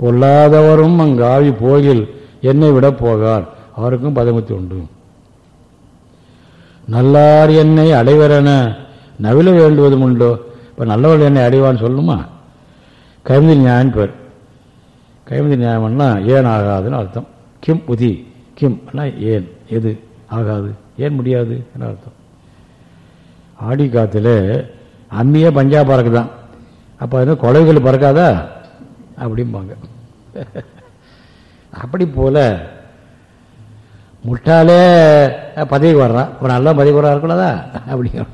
பொல்லாதவரும் அங்காவி போகில் என்னை விட போகார் அவருக்கும் பதமத்தி உண்டு நல்லார் என்னை அடைவரென நவில வேண்டுவதும் உண்டோ இப்போ நல்லவர்கள் என்னை அடைவான்னு சொல்லுமா கைமதி நியாயம் பேர் கைமதி நியாயம்னா ஏன் ஆகாதுன்னு அர்த்தம் கிம் உதி கிம் ஏன் எது ஆகாது ஏன் முடியாது என்ன அர்த்தம். ஆடி காத்துல அம்மியே பஞ்சா பறக்குதான். அப்போ அது கொலைகள் பறக்காதா? அப்படிம்பாங்க. அப்படி போல முட்டாலே பதவிக்கு வர்றான். இப்போ நல்லா பதவிக்கு வர இருக்கக்கூடாதா அப்படிங்கிற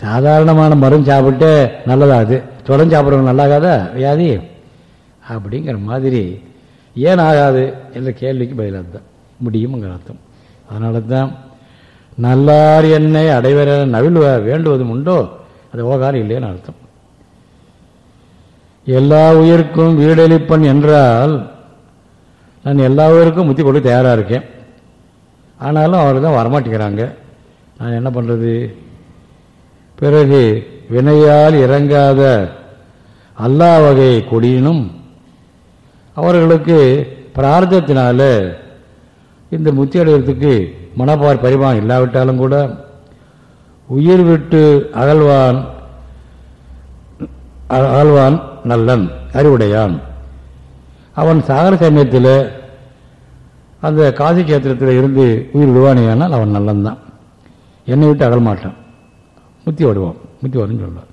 சாதாரணமான மருந்து சாப்பிட்டு நல்லதாகுது தொடர்ந்து சாப்பிட்றவங்க நல்லாகாதா? வியாதி? அப்படிங்கிற மாதிரி ஏன் ஆகாது என்ற கேள்விக்கு பதிலாக தான் முடியுங்கிற அர்த்தம். அதனால தான் நல்லார் என்னை அடைவர நவிழ்வ வேண்டுவதும் உண்டோ அது ஓகாரம் இல்லைன்னு அர்த்தம். எல்லா உயிருக்கும் வீடளிப்பன் என்றால் நான் எல்லா உயிருக்கும் முத்தி கொடுக்க தயாராக இருக்கேன். ஆனாலும் அவர் தான் வரமாட்டேங்கிறாங்க. நான் என்ன பண்ணுறது பிறகு வினையால் இறங்காத அல்லா வகை கொடியினும் அவர்களுக்கு பிரார்த்தத்தினால இந்த முத்தி அடைகிறதுக்கு மனப்பார் பரிமாணம் இல்லாவிட்டாலும் கூட உயிர் விட்டு அகழ்வான் அகழ்வான் நல்லன் அறிவுடையான் அவன் சாகர சமயத்தில் அந்த காசி கேத்திரத்தில் இருந்து உயிர் விடுவானேயானால் அவன் நல்லன் தான் என்னை விட்டு அகல் மாட்டான் முத்தி விடுவான் முத்தி வரும்னு சொல்லுவான்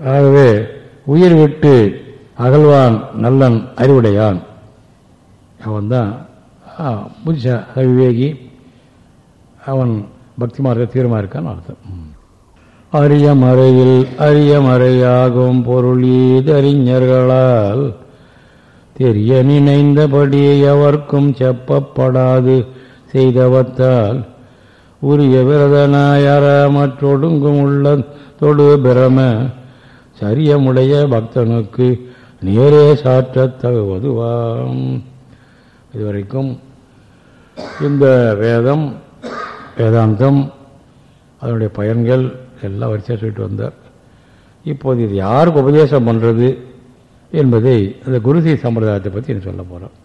ஆகவே உயிர் விட்டு அகழ்வான் நல்லன் அறிவுடையான். அவன் தான் புதுசா விவேகி அவன் பக்தி மார்க்க தீர்மா இருக்கான்னு அர்த்தம். அரிய மறையில் அரிய மறையாகும் பொருள் அறிஞர்களால். தெரிய நினைந்தபடி எவர்க்கும் செப்பப்படாது செய்தவத்தால் உரிய விரதனாயற மற்றொடுங்கும் உள்ள தொடு பிரம. சரியமுடைய பக்தனுக்கு நேரே சாற்ற தகுவதுவாம். இதுவரைக்கும் இந்த வேதம் வேதாந்தம் அதனுடைய பயன்கள் எல்லாம் வரிசையாக சொல்லிட்டு வந்தார். இப்போது இது யாருக்கு உபதேசம் பண்ணுறது என்பதை அந்த குருசி சம்பிரதாயத்தை பற்றி நான் சொல்ல போகிறோம்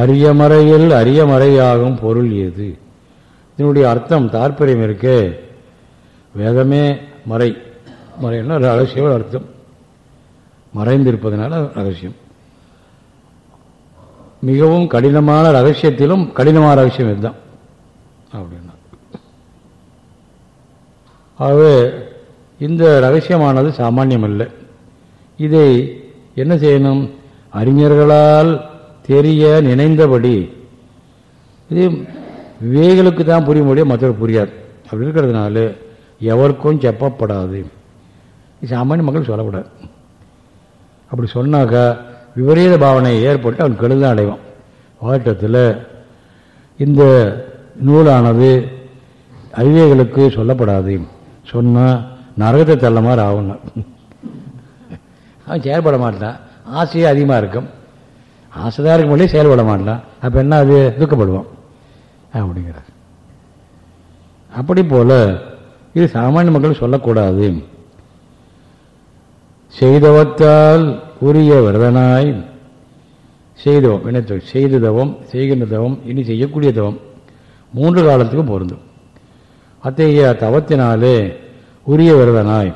அரிய மறையில் அரிய மறையாகும் பொருள் எது? இதனுடைய அர்த்தம் தாற்பயம் இருக்கே. வேதமே மறை. மறைன்னா ரகசியம் அர்த்தம். மறைந்திருப்பதனால ரகசியம் மிகவும் கடினமான ரகசியத்திலும் கடினமான ரகசியம் இதுதான். அப்படின்னா. ஆகவே இந்த ரகசியமானது சாமானியம் அல்ல இதை என்ன செய்யணும்? அறிஞர்களால் தெரிய நினைந்தபடி இது விவேகளுக்கு தான் புரிய முடியும் மற்றவர் புரியாது. அப்படி இருக்கிறதுனால எவருக்கும் செப்பப்படாது. சாமானிய மக்கள் சொல்லக்கூடாது. அப்படி சொன்னாக்கா விபரீத பாவனை ஏற்பட்டு அவன் கெழுதான் அடைவான். வாட்டத்தில் இந்த நூலானது அறிவியர்களுக்கு சொல்லப்படாது. சொன்னால் நரகத்தை தள்ள மாதிரி ஆகணும் அவன் செயல்பட மாட்டான். ஆசையே அதிகமாக இருக்கும். ஆசைதான் இருக்க முடியும் செயல்பட மாட்டான். அப்போ என்ன அது? துக்கப்படுவான். அப்படிங்கிறார். அப்படி போல இது சாமானிய மக்கள் சொல்லக்கூடாது. செய்தவத்தால் உரிய விரதனாய் செய்தவம் என்ன செய்த தவம் செய்கின்ற தவம் இனி செய்யக்கூடிய தவம் மூன்று காலத்துக்கும் பொருந்தும். அத்தகைய தவத்தினாலே உரிய விரதனாய்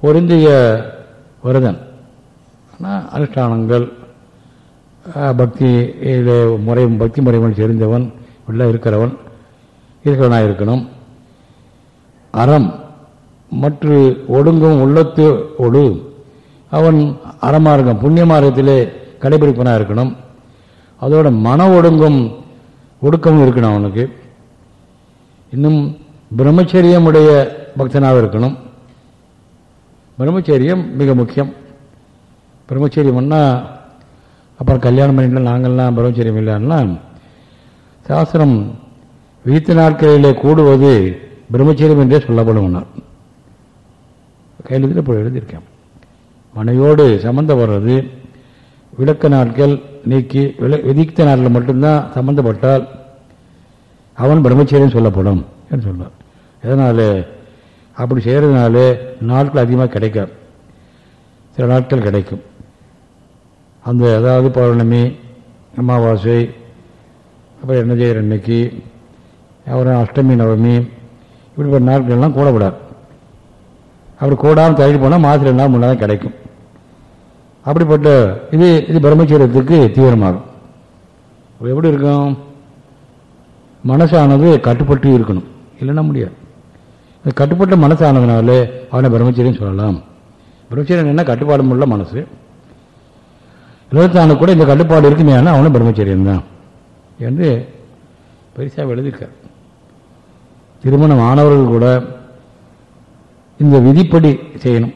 பொருந்திய விரதன். அனுஷ்டானங்கள் பக்தி முறை பக்தி முறைகள் தெரிந்தவன் உள்ள இருக்கிறவன் இருக்கிறவனாக இருக்கணும். அறம் மற்ற ஒடுங்கும் உள்ளத்து ஒடு. அவன் அறமார்க்கம் புண்ணிய மார்க்கத்திலே கடைபிடிப்பனாக இருக்கணும். அதோட மன ஒடுங்கும் ஒடுக்கமும் இருக்கணும் அவனுக்கு. இன்னும் பிரம்மச்சரியமுடைய பக்தனாக இருக்கணும். பிரம்மச்சரியம் மிக முக்கியம். பிரம்மச்சரியம்னா அப்புறம் கல்யாணம் பண்ணிட்டு நாங்கள்லாம் பிரம்மச்சரியம் இல்லைன்னா சாஸ்திரம் வீத்து நாட்களிலே கூடுவது பிரம்மச்சரியம் என்றே சொல்லப்படும் கையில் போய் எழுதியிருக்கேன். மனையோடு சம்பந்தம் வர்றது விளக்க நாட்கள் நீக்கி வில விதித்த நாட்கள் மட்டும்தான் சம்மந்தப்பட்டால் அவன் பிரம்மச்சரியம் சொல்லப்படும் என்று சொன்னார். எதனால்? அப்படி செய்கிறதுனால நாட்கள் அதிகமாக கிடைக்காது. சில நாட்கள் கிடைக்கும். அந்த அதாவது பௌர்ணமி அமாவாசை அப்புறம் என்ன செய்கிற அன்னைக்கு அப்புறம் அஷ்டமி நவமி இப்படிப்பட்ட நாட்கள்லாம் கூடப்படாது. அப்படி கூடாமல் தள்ளி போனால் மாதம் ரெண்டு நாள் மூணு கிடைக்கும். அப்படிப்பட்ட இது இது பிரம்மச்சரியத்துக்கு தீவிரமாகும். எப்படி இருக்கும்? மனசானது கட்டுப்பட்டு இருக்கணும். இல்லைன்னா முடியாது. கட்டுப்பட்ட மனசானதுனால அவனை பிரம்மச்சரியம் சொல்லலாம். பிரம்மச்சரியம் என்ன கட்டுப்பாடு உள்ள மனசு? இருபத்தானு கூட இந்த கட்டுப்பாடு இருக்குமே ஆனால் அவனும் பிரம்மச்சரியம் தான் என்று பெருசாக எழுதியிருக்கார். திருமணம் ஆனவர்கள் கூட இந்த விதிப்படி செய்யணும்.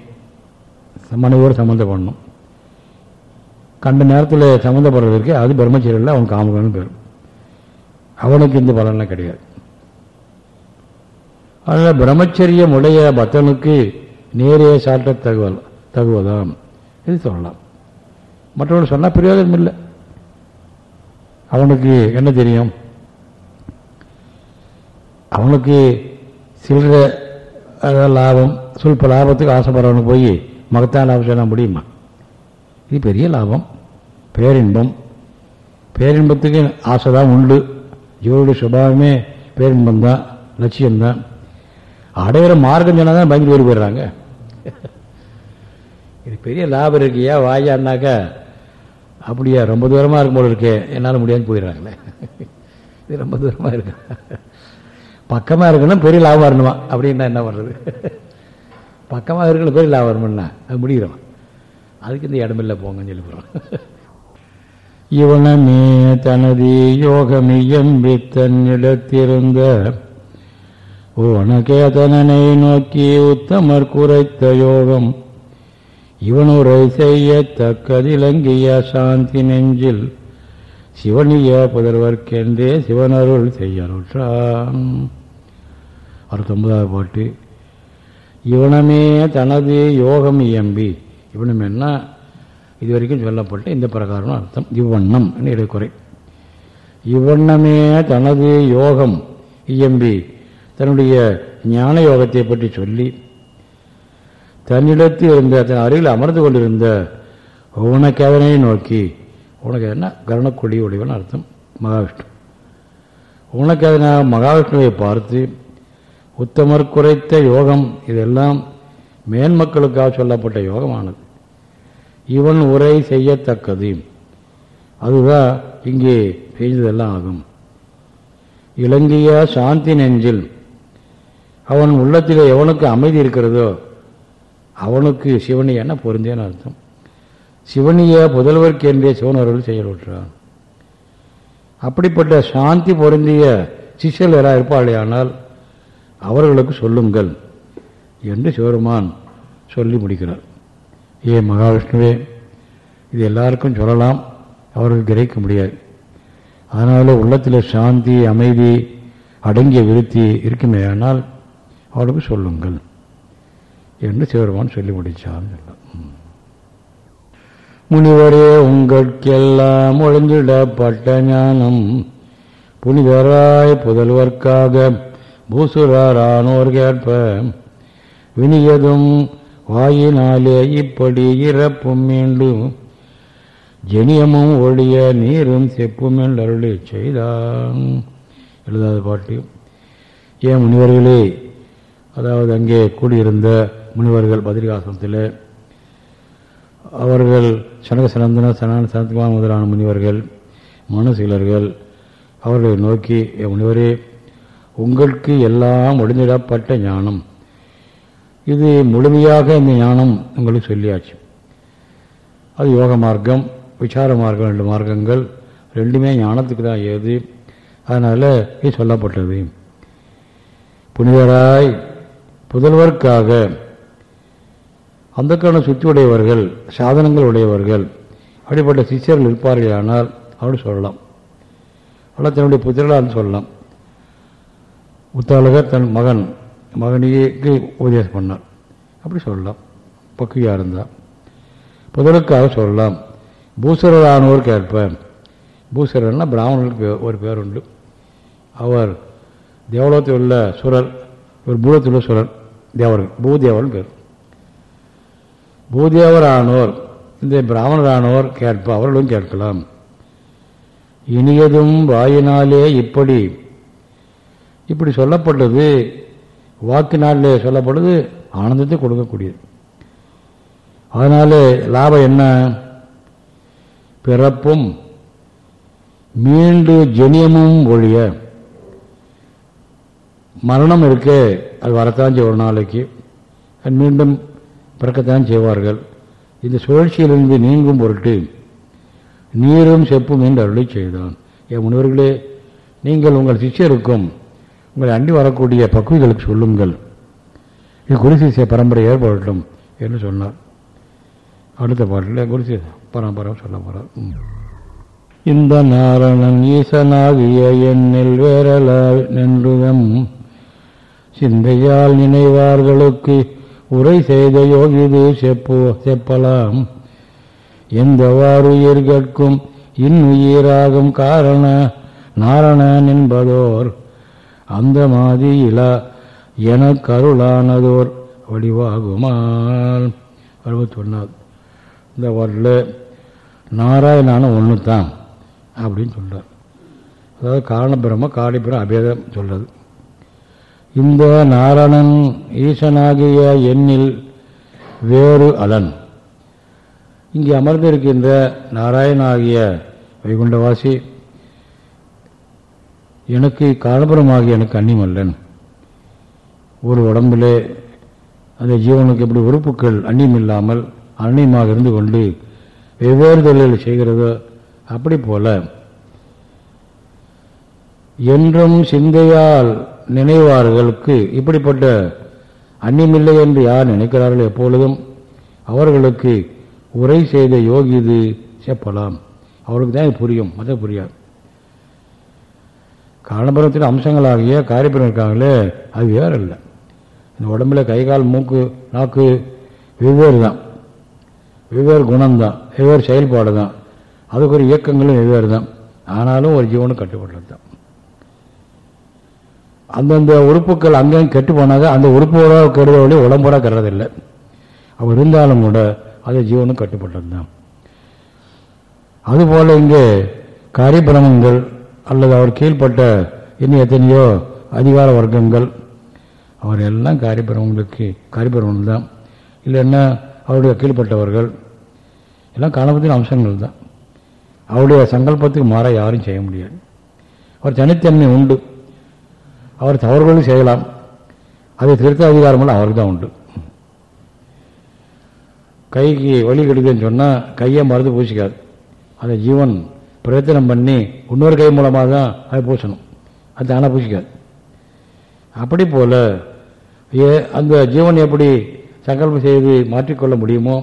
மனைவியோடு சம்மந்தம் பண்ணணும். கண்ட நேரத்தில் சம்மந்தப்படுறதுக்கு அது பிரம்மச்சரியத்தில் அவன் காமகன்னு பேர் அவனுக்கு இந்த பலன்லாம் கிடையாது. அதனால் பிரம்மச்சரியம் உடைய பக்தனுக்கு நேரே சாட்ட தகவல் தகுவதாம். இது சொல்லலாம். மற்றவர்கள் சொன்னால் பிரயோஜனம் இல்லை. அவனுக்கு என்ன தெரியும்? அவனுக்கு சில்லற அதாவது லாபம். சொல்ப லாபத்துக்கு ஆசைப்படுறவனுக்கு போய் மகத்தான் லாபம் சொல்ல முடியுமா? இது பெரிய லாபம். பேரின்பம். பேரின்பத்துக்கு ஆசை தான் உண்டு. ஜீவனுடைய சுபாவமே பேரின்பம் தான் லட்சியம்தான். அடையிற மார்க்கம் சொன்னால் தான் பயந்து ஓடி போயிடுறாங்க. இது பெரிய லாபம் இருக்கியா வாயான்னாக்கா அப்படியா ரொம்ப தூரமாக இருக்கும் போல இருக்கே. என்னால் முடியாது போயிடுறாங்களே. இது ரொம்ப தூரமாக இருக்கு? பக்கமாக இருக்கணும் பெரிய லாபம் வரணுமா அப்படின்னா என்ன பண்ணுறது பக்கமாக இருக்கணும் பெரிய லாபம் வரணும்னா அது முடிகிறோம். அதுக்கு இந்த இடமில்லை போங்கன்னு சொல்லி போகிறோம் இவனமே தனது யோகமியம்பி தன்னிடத்திருந்த உனக்கேதனனை நோக்கி உத்தமர் குறைத்த யோகம். இவனுரை செய்யத்தக்கதிலங்கிய சாந்தி நெஞ்சில் சிவனிய புதல்வர்க்கென்றே சிவனருள் செய்யலுற்றான் அறுபத்தொன்பதாவது பாட்டு. இவனமே தனது யோகம் இயம்பி. இவனும் என்ன? இதுவரைக்கும் சொல்லப்பட்ட இந்த பிரகாரம் அர்த்தம். இவ்வண்ணம் இடைக்குறை. இவ்வண்ணமே தனது யோகம் இயம்பி. தன்னுடைய ஞான யோகத்தை பற்றி சொல்லி தன்னிடத்தில் இருந்த தன் அருகில் அமர்ந்து கொண்டிருந்த உனக்கவனை நோக்கி உனக்கேதனா கருணக்கொடி உடையவன் அர்த்தம். மகாவிஷ்ணு. உனக்கு மகாவிஷ்ணுவை பார்த்து உத்தமர் குறைத்த யோகம் இதெல்லாம் மேன்மக்களுக்காக சொல்லப்பட்ட யோகமானது. இவன் உரை செய்யத்தக்கது. அதுதான் இங்கே செய்ததெல்லாம் ஆகும். இலங்கைய சாந்தி நெஞ்சில் அவன் உள்ளத்தில் எவனுக்கு அமைதி இருக்கிறதோ அவனுக்கு சிவனி என்ன பொருந்தேன்னு அர்த்தம். சிவனிய புதல்வர்க்கு என்றே சிவனர்கள் செயல்பட்டான் அப்படிப்பட்ட சாந்தி பொருந்திய சிஷ்யல் இருப்பாளே இருப்பாளேயானால் அவர்களுக்கு சொல்லுங்கள் என்று சிவருமான் சொல்லி முடிக்கிறார். ஏ மகாவிஷ்ணுவே இது எல்லாருக்கும் சொல்லலாம் அவர்கள் கிரகிக்க முடியாது. அதனால் உள்ளத்தில் சாந்தி அமைதி அடங்கிய விருத்தி இருக்குமே ஆனால் அவளுக்கு சொல்லுங்கள் என்று சிவருமான் சொல்லி முடித்தான் முனிவரே உங்கட்கெல்லாம் ஒழிந்திடப்பட்ட ஞானம் புனிதராய் புதல்வர்க்காக பூசுரானோர் கேட்ப வினியதும் வாயினாலே இப்படி இறப்பும் மீண்டும் ஜெனியமும் ஒழிய நீரும் செப்பும் என்று அருளி செய்தான். எழுதாத பாட்டு. ஏன் முனிவர்களே அதாவது அங்கே கூடியிருந்த முனிவர்கள் பத்திரிகாசனத்தில் அவர்கள் சனக சனந்தன சனான சனத்குமார் முதலான முனிவர்கள் மனுசீலர்கள் அவர்களை நோக்கி என் முனிவரே உங்களுக்கு எல்லாம் ஒளிந்திடப்பட்ட ஞானம். இது முழுமையாக இந்த ஞானம் உங்களுக்கு சொல்லியாச்சு. அது யோக மார்க்கம் விசார மார்க்கம் ரெண்டு மார்க்கங்கள் ரெண்டுமே ஞானத்துக்கு தான் ஏது. அதனால் இது சொல்லப்பட்டது. புனிதராய் புதல்வர்க்காக அந்த காரணம் உடையவர்கள் சாதனங்கள் உடையவர்கள் அப்படிப்பட்ட சிஷியர்கள் இருப்பார்கள் ஆனால் அப்படின்னு சொல்லலாம். ஆனால் தன்னுடைய புத்திரலான்னு சொல்லலாம். உத்தாளகர் தன் மகன் மகனிக்கு உபதேசம் பண்ணார். அப்படி சொல்லலாம். பக்குவியாக இருந்தால் புதலுக்காக சொல்லலாம். பூசரரானோர் கேட்பேன். பூசுரர்னா பிராமணர்களுக்கு ஒரு பேர் உண்டு அவர் தேவலோகத்தில் உள்ள சுரர் ஒரு பூலத்தில் உள்ள சுரர் தேவர்கள் பூதேவன் பேர். பூதேவரானோர் இந்த பிராமணரானோர் கேட்ப அவர்களும் கேட்கலாம். இனியதும் வாயினாலே இப்படி இப்படி சொல்லப்பட்டது வாக்கினாலே சொல்லப்படுது ஆனந்தத்தை கொடுக்கக்கூடியது. அதனால லாபம் என்ன? பிறப்பும் மீண்டு ஜெனியமும் ஒழிய மரணம் இருக்கு அது வரத்தான் செய்யும் ஒரு நாளைக்கு. மீண்டும் பிறக்கத்தான் செய்வார்கள். இந்த சுழற்சியிலிருந்து நீங்கும் பொருட்டு நீரும் செப்பும் என்று அருளை செய்தான். என் முனிவர்களே நீங்கள் உங்கள் சிஷ்யருக்கும் உங்களை அண்டி வரக்கூடிய பக்குவிகளுக்கு சொல்லுங்கள். இது குரு பரம்பரை ஏற்படட்டும் என்று சொன்னார். அடுத்த பாட்டில் குருசி பரம்பரை சொல்ல போகிறார் இந்த நாரணன் ஈசனாகிய என்னில் வேறலால் நின்றுதம் சிந்தையால் நினைவார்களுக்கு உரை செய்த யோகிது செப்போ செப்பலாம். எந்தவாறுயிர்கட்கும் இன்னுயிராகும் காரண நாரணன் என்பதோர் அந்த மாதியில என கருளானதோர் வடிவாகுமால். அறுபத்தி ஒன்றாவது இந்த வரல நாராயணான ஒன்று தான் அப்படின்னு சொல்கிறார் அதாவது காரணபிரம காடிபிரம் அபேதம் சொல்கிறது இந்த நாரணன் ஈசனாகிய எண்ணில் வேறு அலன். இங்கே அமர்ந்திருக்கின்ற நாராயணாகிய வைகுண்டவாசி எனக்கு காலபுரமாக எனக்கு அன்னிமல்லன் ஒரு உடம்பிலே அந்த ஜீவனுக்கு எப்படி உறுப்புகள் அன்னியம் இல்லாமல் அந்நியமாக இருந்து கொண்டு வெவ்வேறு தொழில்கள் செய்கிறதோ அப்படி போல என்றும் சிந்தையால் நினைவார்களுக்கு இப்படிப்பட்ட அந்நியமில்லை என்று யார் நினைக்கிறார்கள் எப்பொழுதும் அவர்களுக்கு உரை செய்த யோகி இது செப்பலாம். அவருக்கு தான் புரியும் மத புரியாது. காரணபுரத்தின் அம்சங்களாகிய காரியபுரம் இருக்காங்களே அது வேறு இல்லை இந்த உடம்புல கை கால் மூக்கு நாக்கு வெவ்வேறு தான். வெவ்வேறு குணம்தான் வெவ்வேறு செயல்பாடு தான். அதுக்கு ஒரு இயக்கங்களும் வெவ்வேறு தான். ஆனாலும் ஒரு ஜீவனும் கட்டுப்பட்டது தான். அந்தந்த உறுப்புகள் அங்கேயும் கெட்டு போனாக்க அந்த உறுப்போட கெடுதோடைய உடம்போட கெடுறதில்லை. அவர் இருந்தாலும் கூட அது ஜீவனும் கட்டுப்பட்டது தான். அதுபோல் இங்கே காரியபிரமங்கள் அல்லது அவர் கீழ்ப்பட்ட இன்னும் எத்தனையோ அதிகார வர்க்கங்கள் அவர் எல்லாம் காரியபிரமங்களுக்கு காரியபிரமங்கள் தான் இல்லைன்னா அவருடைய கீழ்ப்பட்டவர்கள் எல்லாம் காணப்பத்தின் அம்சங்கள் தான் அவருடைய சங்கல்பத்துக்கு மாற யாரும் செய்ய முடியாது. அவர் தனித்தன்மை உண்டு. அவர் தவறுகளும் செய்யலாம். அதை திருத்த அதிகாரமெல்லாம் அவருக்கு தான் உண்டு. கைக்கு வலி கெடுக்குதுன்னு சொன்னால் கையை மருந்து பூசிக்காது. அதை ஜீவன் பிரயத்தனம் பண்ணி இன்னொரு கை மூலமாக தான் அதை பூசணும். அது தானே பூசிக்காது. அப்படி போல ஏ அந்த ஜீவன் எப்படி சங்கல்பம் செய்து மாற்றிக்கொள்ள முடியுமோ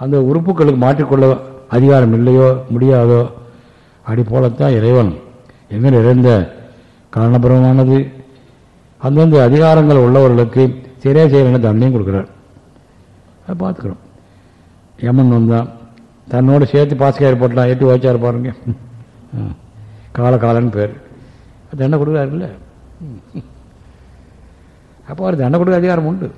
அந்த உறுப்புகளுக்கு மாற்றிக்கொள்ள அதிகாரம் இல்லையோ முடியாதோ அப்படி போலத்தான் இறைவன் எங்கே நிறைந்த காரணபுரமானது. அந்தந்த அதிகாரங்கள் உள்ளவர்களுக்கு சரியா செய்யற தண்டனையும் கொடுக்குறார். அதை பார்த்துக்கிறோம். யமன் வந்தான். தன்னோடு சேர்த்து பாஸ்கார் போட்டலாம் எட்டு வச்சார் பாருங்க. ம். கால காலன்னு பேர். தண்டனை கொடுக்குறாருல்ல? அப்போ அவர் தண்டை கொடுக்குற அதிகாரம் உண்டு.